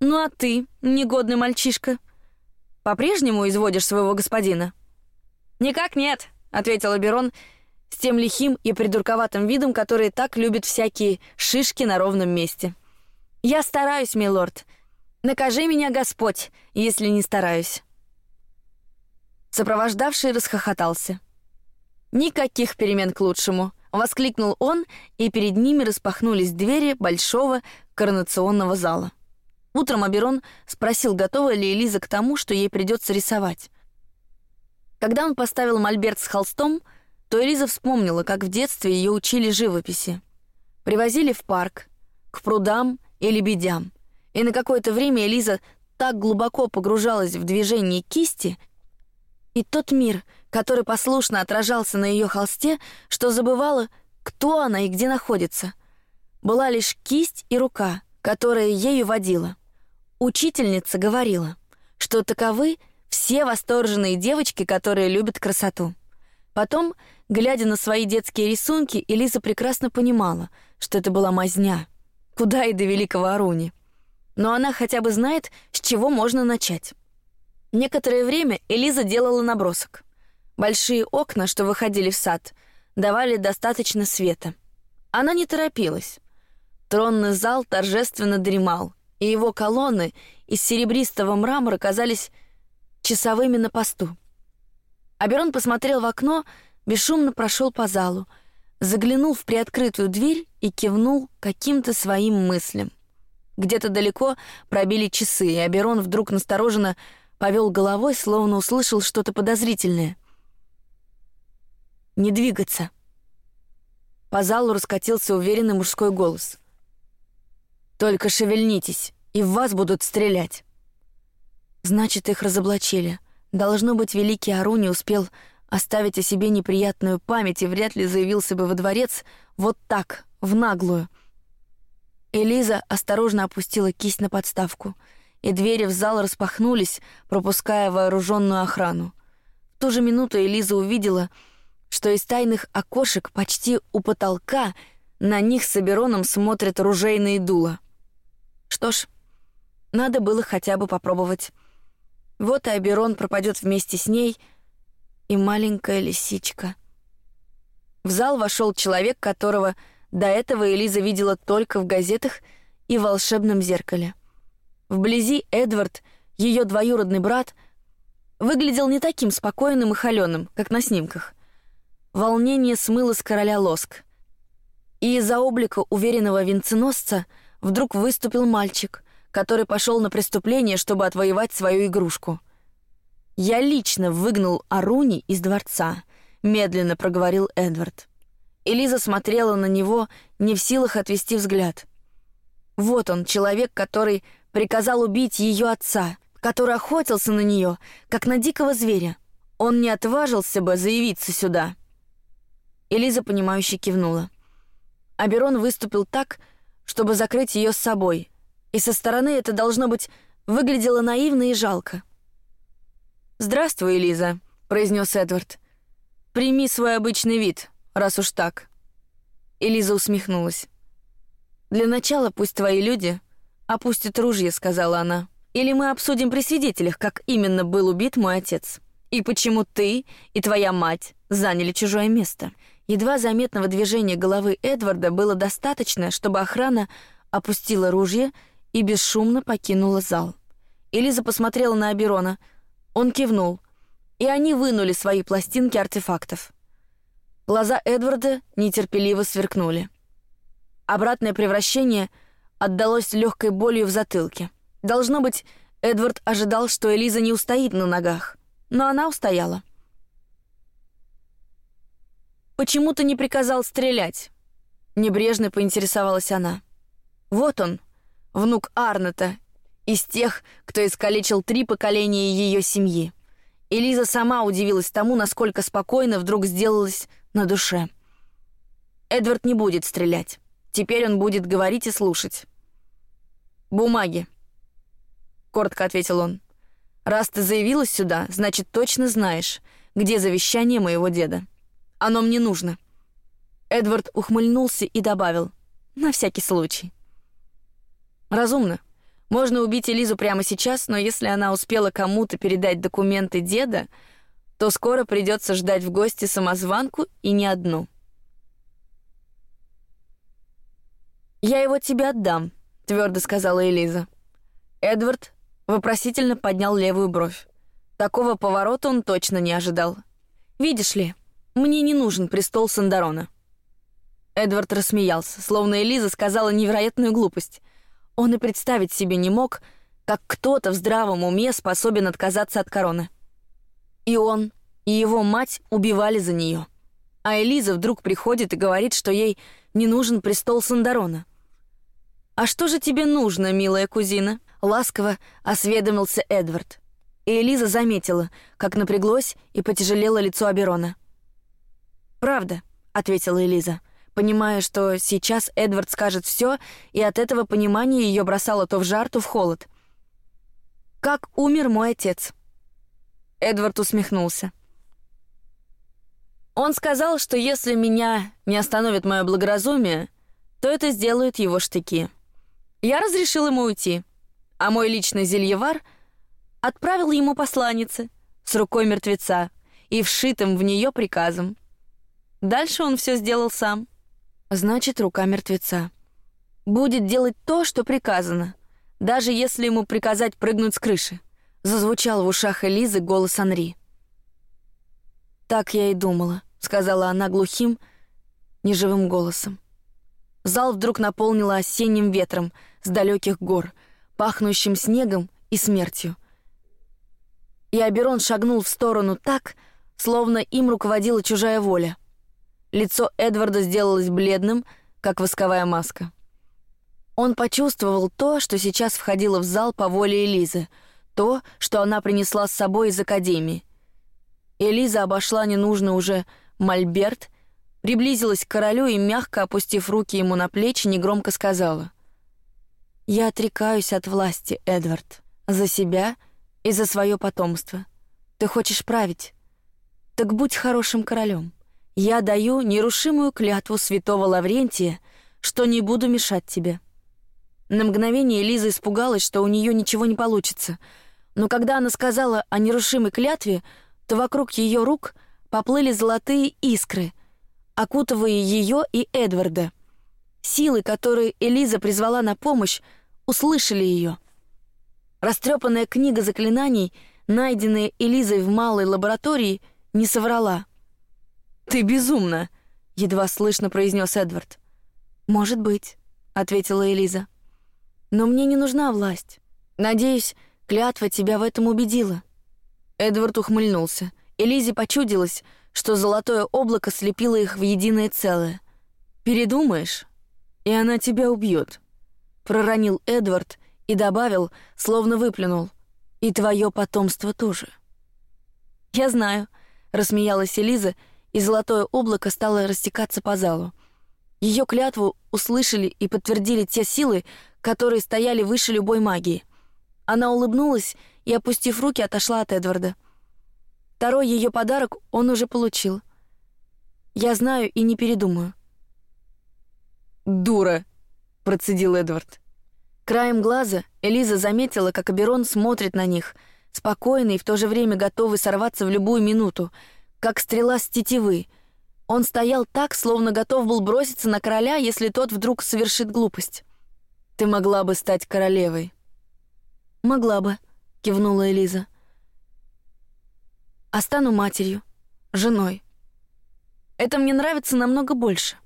«Ну а ты, негодный мальчишка, по-прежнему изводишь своего господина?» «Никак нет», — ответил Аберон с тем лихим и придурковатым видом, который так любит всякие шишки на ровном месте. «Я стараюсь, милорд. Накажи меня, Господь, если не стараюсь». Сопровождавший расхохотался. «Никаких перемен к лучшему», — воскликнул он, и перед ними распахнулись двери большого коронационного зала. Утром Аберон спросил, готова ли Элиза к тому, что ей придется рисовать. Когда он поставил мольберт с холстом, то Элиза вспомнила, как в детстве ее учили живописи. Привозили в парк, к прудам и лебедям. И на какое-то время Элиза так глубоко погружалась в движение кисти, и тот мир, который послушно отражался на ее холсте, что забывала, кто она и где находится. Была лишь кисть и рука, которая ею водила. Учительница говорила, что таковы все восторженные девочки, которые любят красоту. Потом, глядя на свои детские рисунки, Элиза прекрасно понимала, что это была мазня. Куда и до великого Аруни. Но она хотя бы знает, с чего можно начать. Некоторое время Элиза делала набросок. Большие окна, что выходили в сад, давали достаточно света. Она не торопилась. Тронный зал торжественно дремал, и его колонны из серебристого мрамора казались часовыми на посту. Аберон посмотрел в окно, бесшумно прошел по залу, заглянул в приоткрытую дверь и кивнул каким-то своим мыслям. Где-то далеко пробили часы, и Аберон вдруг настороженно повел головой, словно услышал что-то подозрительное. Не двигаться. По залу раскатился уверенный мужской голос. Только шевельнитесь, и в вас будут стрелять. Значит, их разоблачили. Должно быть, великий Аруни успел оставить о себе неприятную память и вряд ли заявился бы во дворец вот так, в наглую. Элиза осторожно опустила кисть на подставку, и двери в зал распахнулись, пропуская вооруженную охрану. В ту же минуту Элиза увидела, что из тайных окошек почти у потолка на них с Абероном смотрят ружейные дула. Что ж, надо было хотя бы попробовать. Вот и Аберон пропадет вместе с ней, и маленькая лисичка. В зал вошел человек, которого до этого Элиза видела только в газетах и в волшебном зеркале. Вблизи Эдвард, ее двоюродный брат, выглядел не таким спокойным и холеным, как на снимках. Волнение смыло с короля лоск, и из-за облика уверенного венценосца вдруг выступил мальчик, который пошел на преступление, чтобы отвоевать свою игрушку. Я лично выгнал Аруни из дворца, медленно проговорил Эдвард. Элиза смотрела на него, не в силах отвести взгляд. Вот он, человек, который приказал убить ее отца, который охотился на нее, как на дикого зверя. Он не отважился бы заявиться сюда. Элиза понимающе кивнула. Аберон выступил так, чтобы закрыть ее с собой, и со стороны это должно быть выглядело наивно и жалко. Здравствуй, Элиза, произнес Эдвард. Прими свой обычный вид, раз уж так. Элиза усмехнулась. Для начала пусть твои люди опустят ружья, сказала она. Или мы обсудим при свидетелях, как именно был убит мой отец и почему ты и твоя мать заняли чужое место. Едва заметного движения головы Эдварда было достаточно, чтобы охрана опустила ружье и бесшумно покинула зал. Элиза посмотрела на Аберона. Он кивнул, и они вынули свои пластинки артефактов. Глаза Эдварда нетерпеливо сверкнули. Обратное превращение отдалось легкой болью в затылке. Должно быть, Эдвард ожидал, что Элиза не устоит на ногах, но она устояла. «Почему ты не приказал стрелять?» Небрежно поинтересовалась она. «Вот он, внук Арнета, из тех, кто искалечил три поколения ее семьи». Элиза сама удивилась тому, насколько спокойно вдруг сделалась на душе. Эдвард не будет стрелять. Теперь он будет говорить и слушать. «Бумаги», — коротко ответил он. «Раз ты заявилась сюда, значит, точно знаешь, где завещание моего деда. Оно мне нужно». Эдвард ухмыльнулся и добавил: "На всякий случай". Разумно. Можно убить Элизу прямо сейчас, но если она успела кому-то передать документы деда, то скоро придется ждать в гости самозванку и не одну. Я его тебе отдам, твердо сказала Элиза. Эдвард вопросительно поднял левую бровь. Такого поворота он точно не ожидал. Видишь ли, мне не нужен престол Сандарона. Эдвард рассмеялся, словно Элиза сказала невероятную глупость. Он и представить себе не мог, как кто-то в здравом уме способен отказаться от короны. И он, и его мать убивали за нее. А Элиза вдруг приходит и говорит, что ей не нужен престол Сандарона. А что же тебе нужно, милая кузина? Ласково осведомился Эдвард. И Элиза заметила, как напряглось и потяжелело лицо Аберона. Правда, ответила Элиза понимая, что сейчас Эдвард скажет все, и от этого понимания ее бросало то в жар, то в холод. Как умер мой отец? Эдвард усмехнулся. Он сказал, что если меня не остановит мое благоразумие, то это сделают его штыки. Я разрешил ему уйти, а мой личный зельевар отправил ему посланницы с рукой мертвеца и вшитым в нее приказом. Дальше он все сделал сам. Значит, рука мертвеца. Будет делать то, что приказано, даже если ему приказать прыгнуть с крыши. Зазвучал в ушах Элизы голос Анри. Так я и думала, сказала она глухим, неживым голосом. Зал вдруг наполнило осенним ветром с далеких гор, пахнущим снегом и смертью. И Аберон шагнул в сторону так, словно им руководила чужая воля. Лицо Эдварда сделалось бледным, как восковая маска. Он почувствовал то, что сейчас входило в зал по воле Элизы, то, что она принесла с собой из академии. Элиза обошла ненужный уже мольберт, приблизилась к королю и мягко опустив руки ему на плечи, негромко сказала: "Я отрекаюсь от власти, Эдвард, за себя и за свое потомство. Ты хочешь править, так будь хорошим королем. Я даю нерушимую клятву святого Лаврентия, что не буду мешать тебе. На мгновение Лиза испугалась, что у нее ничего не получится, но когда она сказала о нерушимой клятве, то вокруг ее рук поплыли золотые искры, окутывая ее и Эдварда. Силы, которые Элиза призвала на помощь, услышали ее. Растрепанная книга заклинаний, найденная Элизой в малой лаборатории, не соврала. Ты безумна, едва слышно произнес Эдвард. Может быть, ответила Элиза. Но мне не нужна власть. Надеюсь, клятва тебя в этом убедила. Эдвард ухмыльнулся. Элизе почудилось, что золотое облако слепило их в единое целое. Передумаешь, и она тебя убьет. Проронил Эдвард и добавил, словно выплюнул: и твое потомство тоже. Я знаю, рассмеялась Элиза и золотое облако стало растекаться по залу. Ее клятву услышали и подтвердили те силы, которые стояли выше любой магии. Она улыбнулась и, опустив руки, отошла от Эдварда. Второй ее подарок он уже получил. Я знаю и не передумаю. Дура, процедил Эдвард. Краем глаза Элиза заметила, как Аберон смотрит на них, спокойный и в то же время готовый сорваться в любую минуту, как стрела с тетивы. Он стоял так, словно готов был броситься на короля, если тот вдруг совершит глупость. Ты могла бы стать королевой. Могла бы, кивнула Элиза. а стану матерью, женой. Это мне нравится намного больше.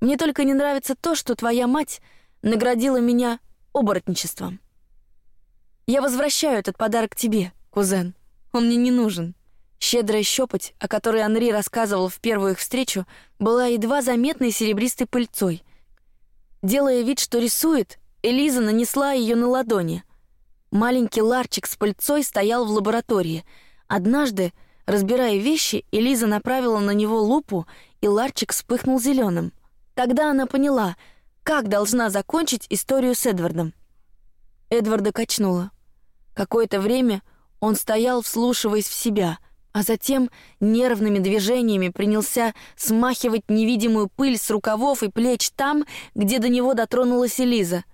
Мне только не нравится то, что твоя мать наградила меня оборотничеством. Я возвращаю этот подарок тебе, кузен. Он мне не нужен. Щедрая щепоть, о которой Анри рассказывал в первую их встречу, была едва заметной серебристой пыльцой. Делая вид, что рисует, Элиза нанесла ее на ладони. Маленький ларчик с пыльцой стоял в лаборатории. Однажды, разбирая вещи, Элиза направила на него лупу, и ларчик вспыхнул зеленым. Тогда она поняла, как должна закончить историю с Эдвардом. Эдварда качнуло. Какое-то время он стоял, вслушиваясь в себя, а затем нервными движениями принялся смахивать невидимую пыль с рукавов и плеч там, где до него дотронулась Элиза.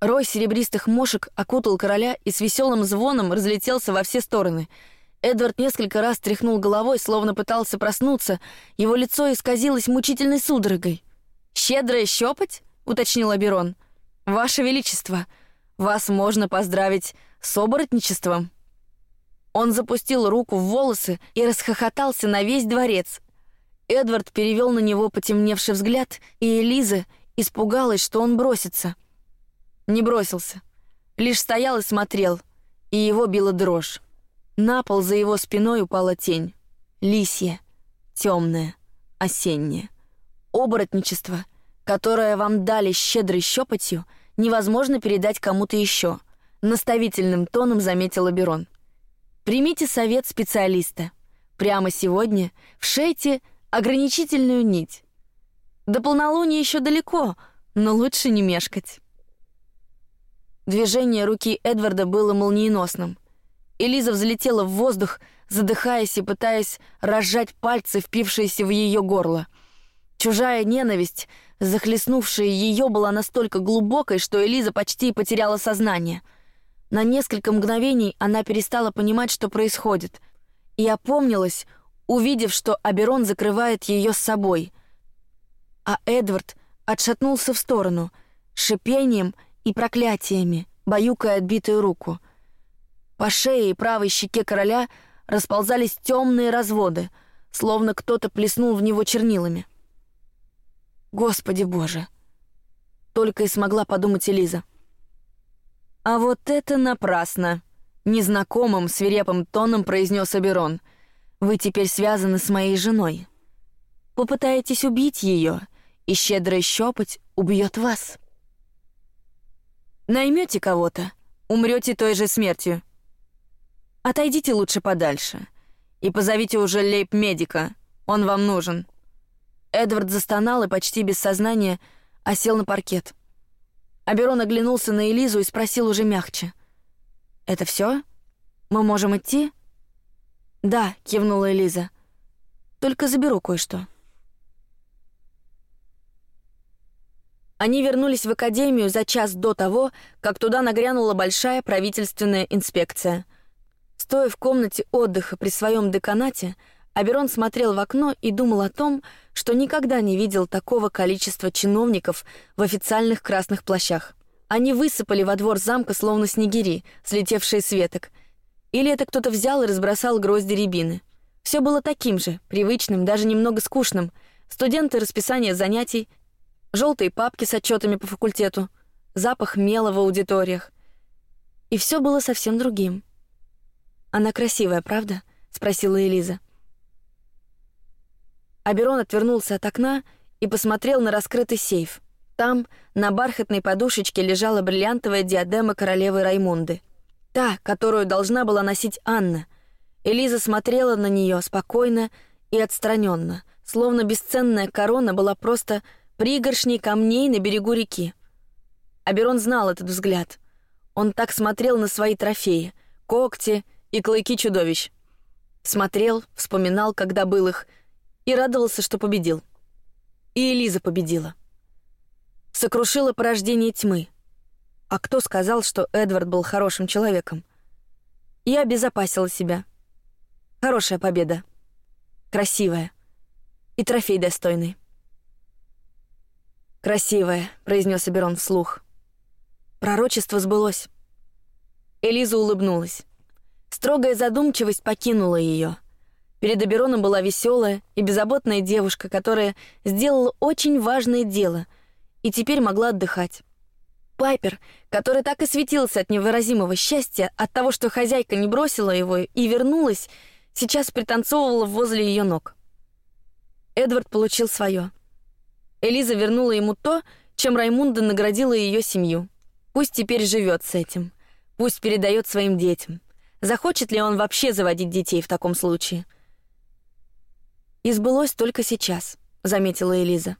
Рой серебристых мошек окутал короля и с веселым звоном разлетелся во все стороны. Эдвард несколько раз тряхнул головой, словно пытался проснуться. Его лицо исказилось мучительной судорогой. «Щедрая щепоть?» — уточнил Аберон. «Ваше Величество, вас можно поздравить с оборотничеством». Он запустил руку в волосы и расхохотался на весь дворец. Эдвард перевел на него потемневший взгляд, и Элиза испугалась, что он бросится. Не бросился, лишь стоял и смотрел, и его била дрожь. На пол за его спиной упала тень, лисья, темная, осенняя. Оборотничество, которое вам дали щедрой щепотью, невозможно передать кому-то еще. Наставительным тоном заметил Аберон. Примите совет специалиста. Прямо сегодня вшейте ограничительную нить. До полнолуния еще далеко, но лучше не мешкать. Движение руки Эдварда было молниеносным. Элиза взлетела в воздух, задыхаясь и пытаясь разжать пальцы, впившиеся в ее горло. Чужая ненависть, захлестнувшая ее, была настолько глубокой, что Элиза почти потеряла сознание. На несколько мгновений она перестала понимать, что происходит, и опомнилась, увидев, что Аберон закрывает ее с собой. А Эдвард отшатнулся в сторону, шипением и проклятиями, баюкая отбитую руку. По шее и правой щеке короля расползались темные разводы, словно кто-то плеснул в него чернилами. Господи Боже! Только и смогла подумать Элиза. А вот это напрасно! Незнакомым свирепым тоном произнес Аберон. Вы теперь связаны с моей женой. Попытаетесь убить ее, и щедрая щепоть убьет вас. Наймете кого-то, умрете той же смертью. Отойдите лучше подальше и позовите уже лейб-медика. Он вам нужен. Эдвард застонал и почти без сознания осел на паркет. Аберон оглянулся на Элизу и спросил уже мягче: "Это все? Мы можем идти?" "Да", кивнула Элиза. "Только заберу кое-что". Они вернулись в академию за час до того, как туда нагрянула большая правительственная инспекция. Стоя в комнате отдыха при своем деканате, Аберон смотрел в окно и думал о том, что никогда не видел такого количества чиновников в официальных красных плащах. Они высыпали во двор замка словно снегири, слетевшие с веток. Или это кто-то взял и разбросал грозди рябины. Все было таким же, привычным, даже немного скучным. Студенты, расписание занятий, желтые папки с отчетами по факультету, запах мела в аудиториях. И все было совсем другим. Она красивая, правда? спросила Элиза. Аберон отвернулся от окна и посмотрел на раскрытый сейф. Там на бархатной подушечке лежала бриллиантовая диадема королевы Раймунды, та, которую должна была носить Анна. Элиза смотрела на нее спокойно и отстраненно, словно бесценная корона была просто пригоршней камней на берегу реки. Аберон знал этот взгляд. Он так смотрел на свои трофеи, когти и клыки чудовищ. Смотрел, вспоминал, когда был их, и радовался, что победил. И Элиза победила. Сокрушила порождение тьмы. А кто сказал, что Эдвард был хорошим человеком? Я обезопасила себя. Хорошая победа. Красивая. И трофей достойный. Красивая, произнес Аберон вслух. Пророчество сбылось. Элиза улыбнулась. Строгая задумчивость покинула ее. Перед Абероном была веселая и беззаботная девушка, которая сделала очень важное дело и теперь могла отдыхать. Пайпер, который так и светился от невыразимого счастья от того, что хозяйка не бросила его и вернулась, сейчас пританцовывала возле ее ног. Эдвард получил свое. Элиза вернула ему то, чем Раймунда наградила ее семью. Пусть теперь живет с этим, пусть передает своим детям. Захочет ли он вообще заводить детей в таком случае? И сбылось только сейчас, заметила Элиза.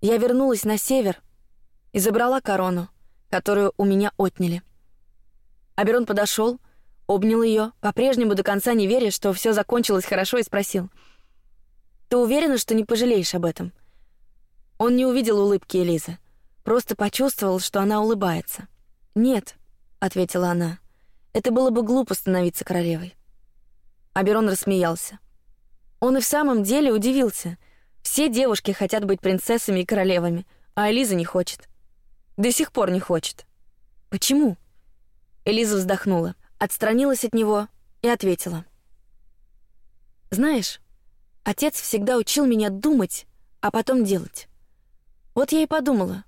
Я вернулась на север и забрала корону, которую у меня отняли. Аберон подошел, обнял ее, по-прежнему до конца не веря, что все закончилось хорошо, и спросил: "Ты уверена, что не пожалеешь об этом?" Он не увидел улыбки Элизы, просто почувствовал, что она улыбается. "Нет", ответила она. "Это было бы глупо становиться королевой". Аберон рассмеялся. Он и в самом деле удивился. Все девушки хотят быть принцессами и королевами, а Элиза не хочет. До сих пор не хочет. Почему? Элиза вздохнула, отстранилась от него и ответила: Знаешь, отец всегда учил меня думать, а потом делать. Вот я и подумала,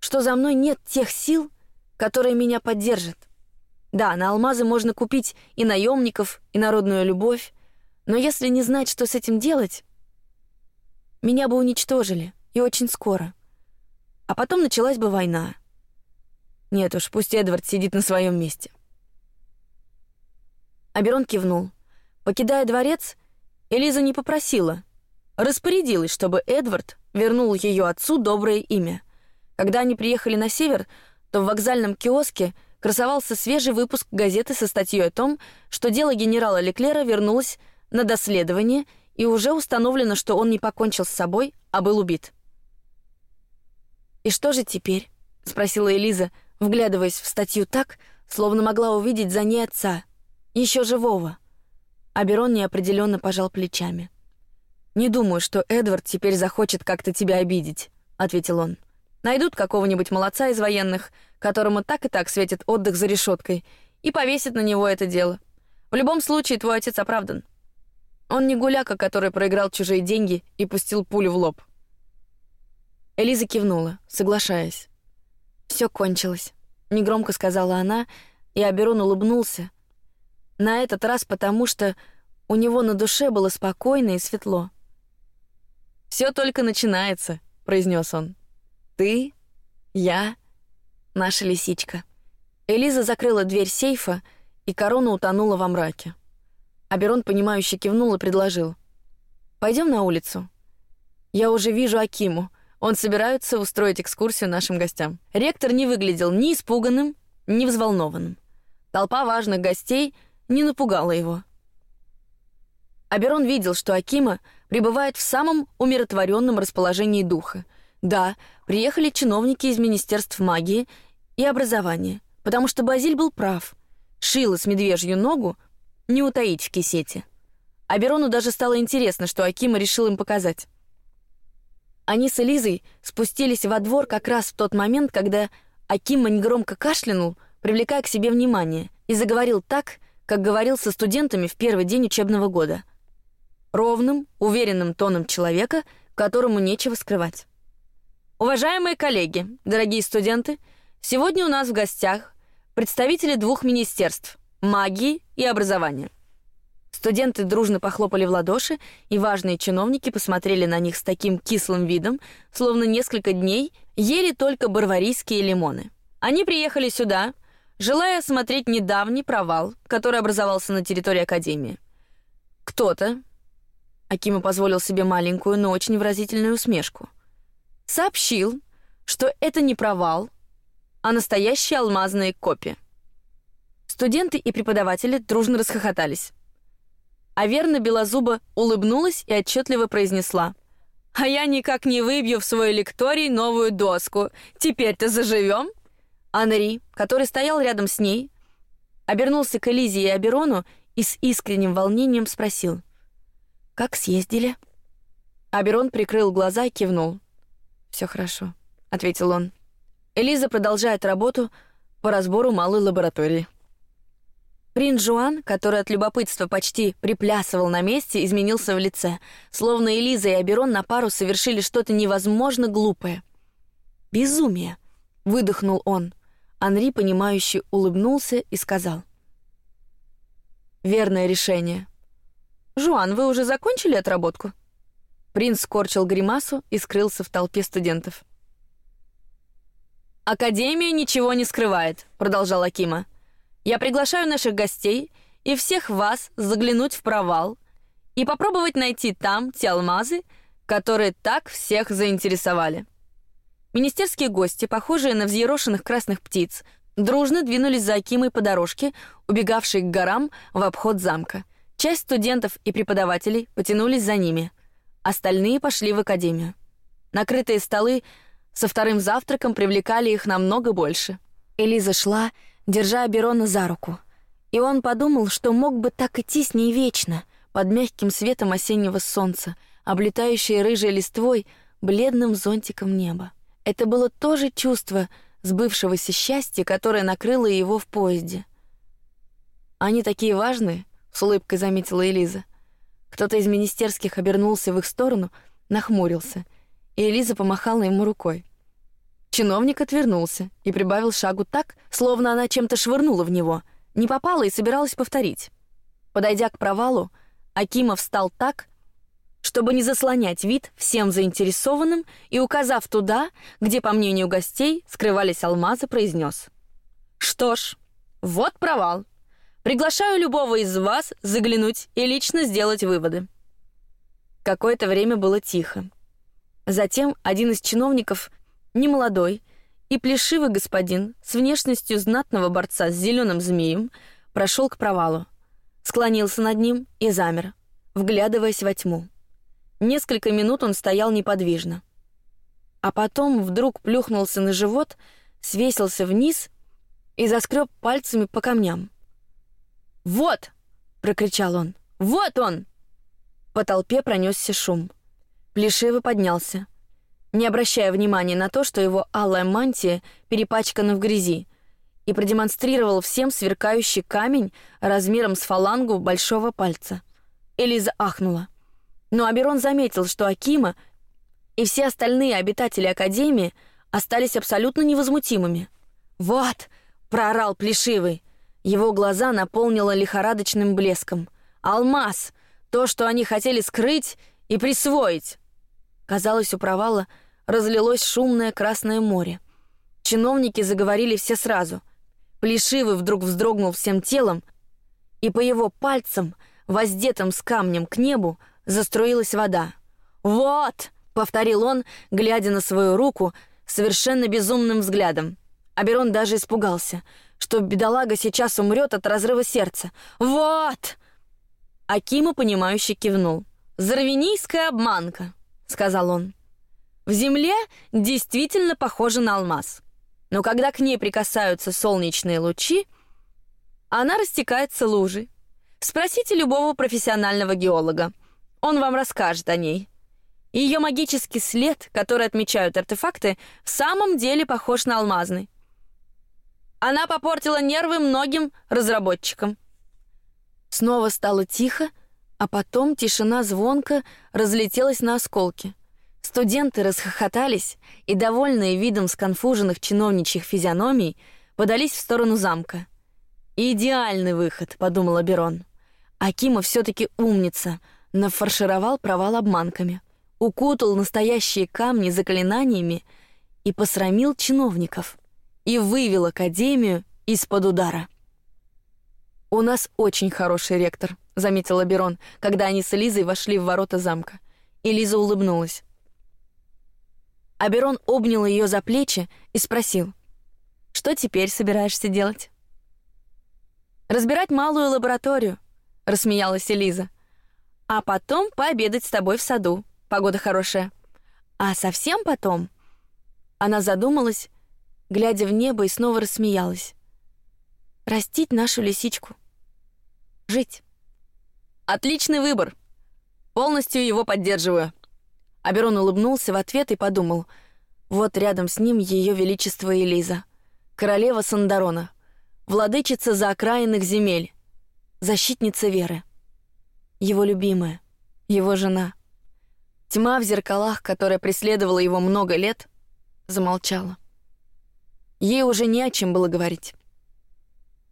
что за мной нет тех сил, которые меня поддержат. Да, на алмазы можно купить и наемников, и народную любовь, но если не знать, что с этим делать, меня бы уничтожили и очень скоро. А потом началась бы война. Нет уж, пусть Эдвард сидит на своем месте. Аберон кивнул. Покидая дворец, Элиза не попросила, распорядилась, чтобы Эдвард вернул ее отцу доброе имя. Когда они приехали на север, то в вокзальном киоске красовался свежий выпуск газеты со статьей о том, что дело генерала Леклера вернулось на доследование, и уже установлено, что он не покончил с собой, а был убит. И что же теперь? спросила Элиза, вглядываясь в статью так, словно могла увидеть за ней отца, еще живого. Аберон неопределенно пожал плечами. Не думаю, что Эдвард теперь захочет как-то тебя обидеть, ответил он. Найдут какого-нибудь молодца из военных, которому так и так светит отдых за решеткой, и повесят на него это дело. В любом случае твой отец оправдан. Он не гуляка, который проиграл чужие деньги и пустил пулю в лоб. Элиза кивнула, соглашаясь. Все кончилось, негромко сказала она, и Аберон улыбнулся. На этот раз потому, что у него на душе было спокойно и светло. Все только начинается, произнес он. Ты, я, наша лисичка. Элиза закрыла дверь сейфа, и корона утонула во мраке. Аберон понимающе кивнул и предложил: "Пойдем на улицу. Я уже вижу Акиму. Он собирается устроить экскурсию нашим гостям". Ректор не выглядел ни испуганным, ни взволнованным. Толпа важных гостей не напугала его. Аберон видел, что Акима пребывает в самом умиротворенном расположении духа. Да, приехали чиновники из министерств магии и образования, потому что Базиль был прав. Шила с медвежью ногу не утаить в кисете. Аберону даже стало интересно, что Акима решил им показать. Они с Элизой спустились во двор как раз в тот момент, когда Акима негромко кашлянул, привлекая к себе внимание, и заговорил так, как говорил со студентами в первый день учебного года, ровным, уверенным тоном человека, которому нечего скрывать. Уважаемые коллеги, дорогие студенты, сегодня у нас в гостях представители двух министерств магии и образования. Студенты дружно похлопали в ладоши, и важные чиновники посмотрели на них с таким кислым видом, словно несколько дней ели только барварийские лимоны. Они приехали сюда, желая осмотреть недавний провал, который образовался на территории академии. Кто-то, Акима позволил себе маленькую, но очень выразительную усмешку, сообщил, что это не провал, а настоящие алмазные копии. Студенты и преподаватели дружно расхохотались. А верно Белозуба улыбнулась и отчетливо произнесла: "А я никак не выбью в свой лекторий новую доску. Теперь-то заживем". Анри, который стоял рядом с ней, обернулся к Элизе и Аберону и с искренним волнением спросил: "Как съездили?" Аберон прикрыл глаза и кивнул. Все хорошо, ответил он. Элиза продолжает работу по разбору малой лаборатории. Принц Жуан, который от любопытства почти приплясывал на месте, изменился в лице, словно Элиза и Аберон на пару совершили что-то невозможно глупое. «Безумие!» — выдохнул он. Анри, понимающе улыбнулся и сказал. «Верное решение. Жуан, вы уже закончили отработку?» Принц скорчил гримасу и скрылся в толпе студентов. «Академия ничего не скрывает», — продолжал Акима. «Я приглашаю наших гостей и всех вас заглянуть в провал и попробовать найти там те алмазы, которые так всех заинтересовали». Министерские гости, похожие на взъерошенных красных птиц, дружно двинулись за Акимой по дорожке, убегавшей к горам в обход замка. Часть студентов и преподавателей потянулись за ними. Остальные пошли в академию. Накрытые столы со вторым завтраком привлекали их намного больше. Элиза шла, держа Аберона за руку. И он подумал, что мог бы так идти с ней вечно, под мягким светом осеннего солнца, облетающей рыжей листвой, бледным зонтиком неба. Это было то же чувство сбывшегося счастья, которое накрыло его в поезде. Они такие важные, с улыбкой заметила Элиза. Кто-то из министерских обернулся в их сторону, нахмурился, и Элиза помахала ему рукой. Чиновник отвернулся и прибавил шагу так, словно она чем-то швырнула в него, не попала и собиралась повторить. Подойдя к провалу, Акимов встал так, чтобы не заслонять вид всем заинтересованным и, указав туда, где, по мнению гостей, скрывались алмазы, произнес: "Что ж, вот провал. Приглашаю любого из вас заглянуть и лично сделать выводы". Какое-то время было тихо. Затем один из чиновников немолодой и плешивый господин с внешностью знатного борца с зеленым змеем прошел к провалу, склонился над ним и замер, вглядываясь во тьму. Несколько минут он стоял неподвижно, а потом вдруг плюхнулся на живот, свесился вниз и заскреб пальцами по камням. Вот! прокричал он. Вот он! По толпе пронесся шум. Плешивый поднялся не обращая внимания на то, что его алая мантия перепачкана в грязи, и продемонстрировал всем сверкающий камень размером с фалангу большого пальца. Элиза ахнула. Но Аберон заметил, что Акима и все остальные обитатели Академии остались абсолютно невозмутимыми. «Вот!» — проорал Плешивый. Его глаза наполнило лихорадочным блеском. «Алмаз! То, что они хотели скрыть и присвоить!» Казалось, у провала разлилось шумное Красное море. Чиновники заговорили все сразу. Плешивый вдруг вздрогнул всем телом, и по его пальцам, воздетым с камнем к небу, заструилась вода. «Вот!» — повторил он, глядя на свою руку совершенно безумным взглядом. Аберон даже испугался, что бедолага сейчас умрет от разрыва сердца. «Вот!» Акима, понимающе кивнул. «Зарвинийская обманка», — сказал он. В земле действительно похожа на алмаз. Но когда к ней прикасаются солнечные лучи, она растекается лужей. Спросите любого профессионального геолога. Он вам расскажет о ней. Ее магический след, который отмечают артефакты, в самом деле похож на алмазный. Она попортила нервы многим разработчикам. Снова стало тихо, а потом тишина звонко разлетелась на осколки. Студенты расхохотались и, довольные видом сконфуженных чиновничьих физиономий, подались в сторону замка. «Идеальный выход», — подумала Берон. Акима все-таки умница, нафаршировал провал обманками, укутал настоящие камни заклинаниями и посрамил чиновников, и вывел Академию из-под удара. «У нас очень хороший ректор», — заметила Берон, когда они с Элизой вошли в ворота замка. И Лиза улыбнулась. Аберон обнял ее за плечи и спросил: "Что теперь собираешься делать?" "Разбирать малую лабораторию", рассмеялась Элиза. "А потом пообедать с тобой в саду. Погода хорошая. А совсем потом?" Она задумалась, глядя в небо и снова рассмеялась. "Растить нашу лисичку. Жить. Отличный выбор. Полностью его поддерживаю. Аберон улыбнулся в ответ и подумал: вот рядом с ним ее величество Элиза, королева Сандарона, владычица за окраинных земель, защитница Веры. Его любимая, его жена. Тьма в зеркалах, которая преследовала его много лет, замолчала. Ей уже не о чем было говорить.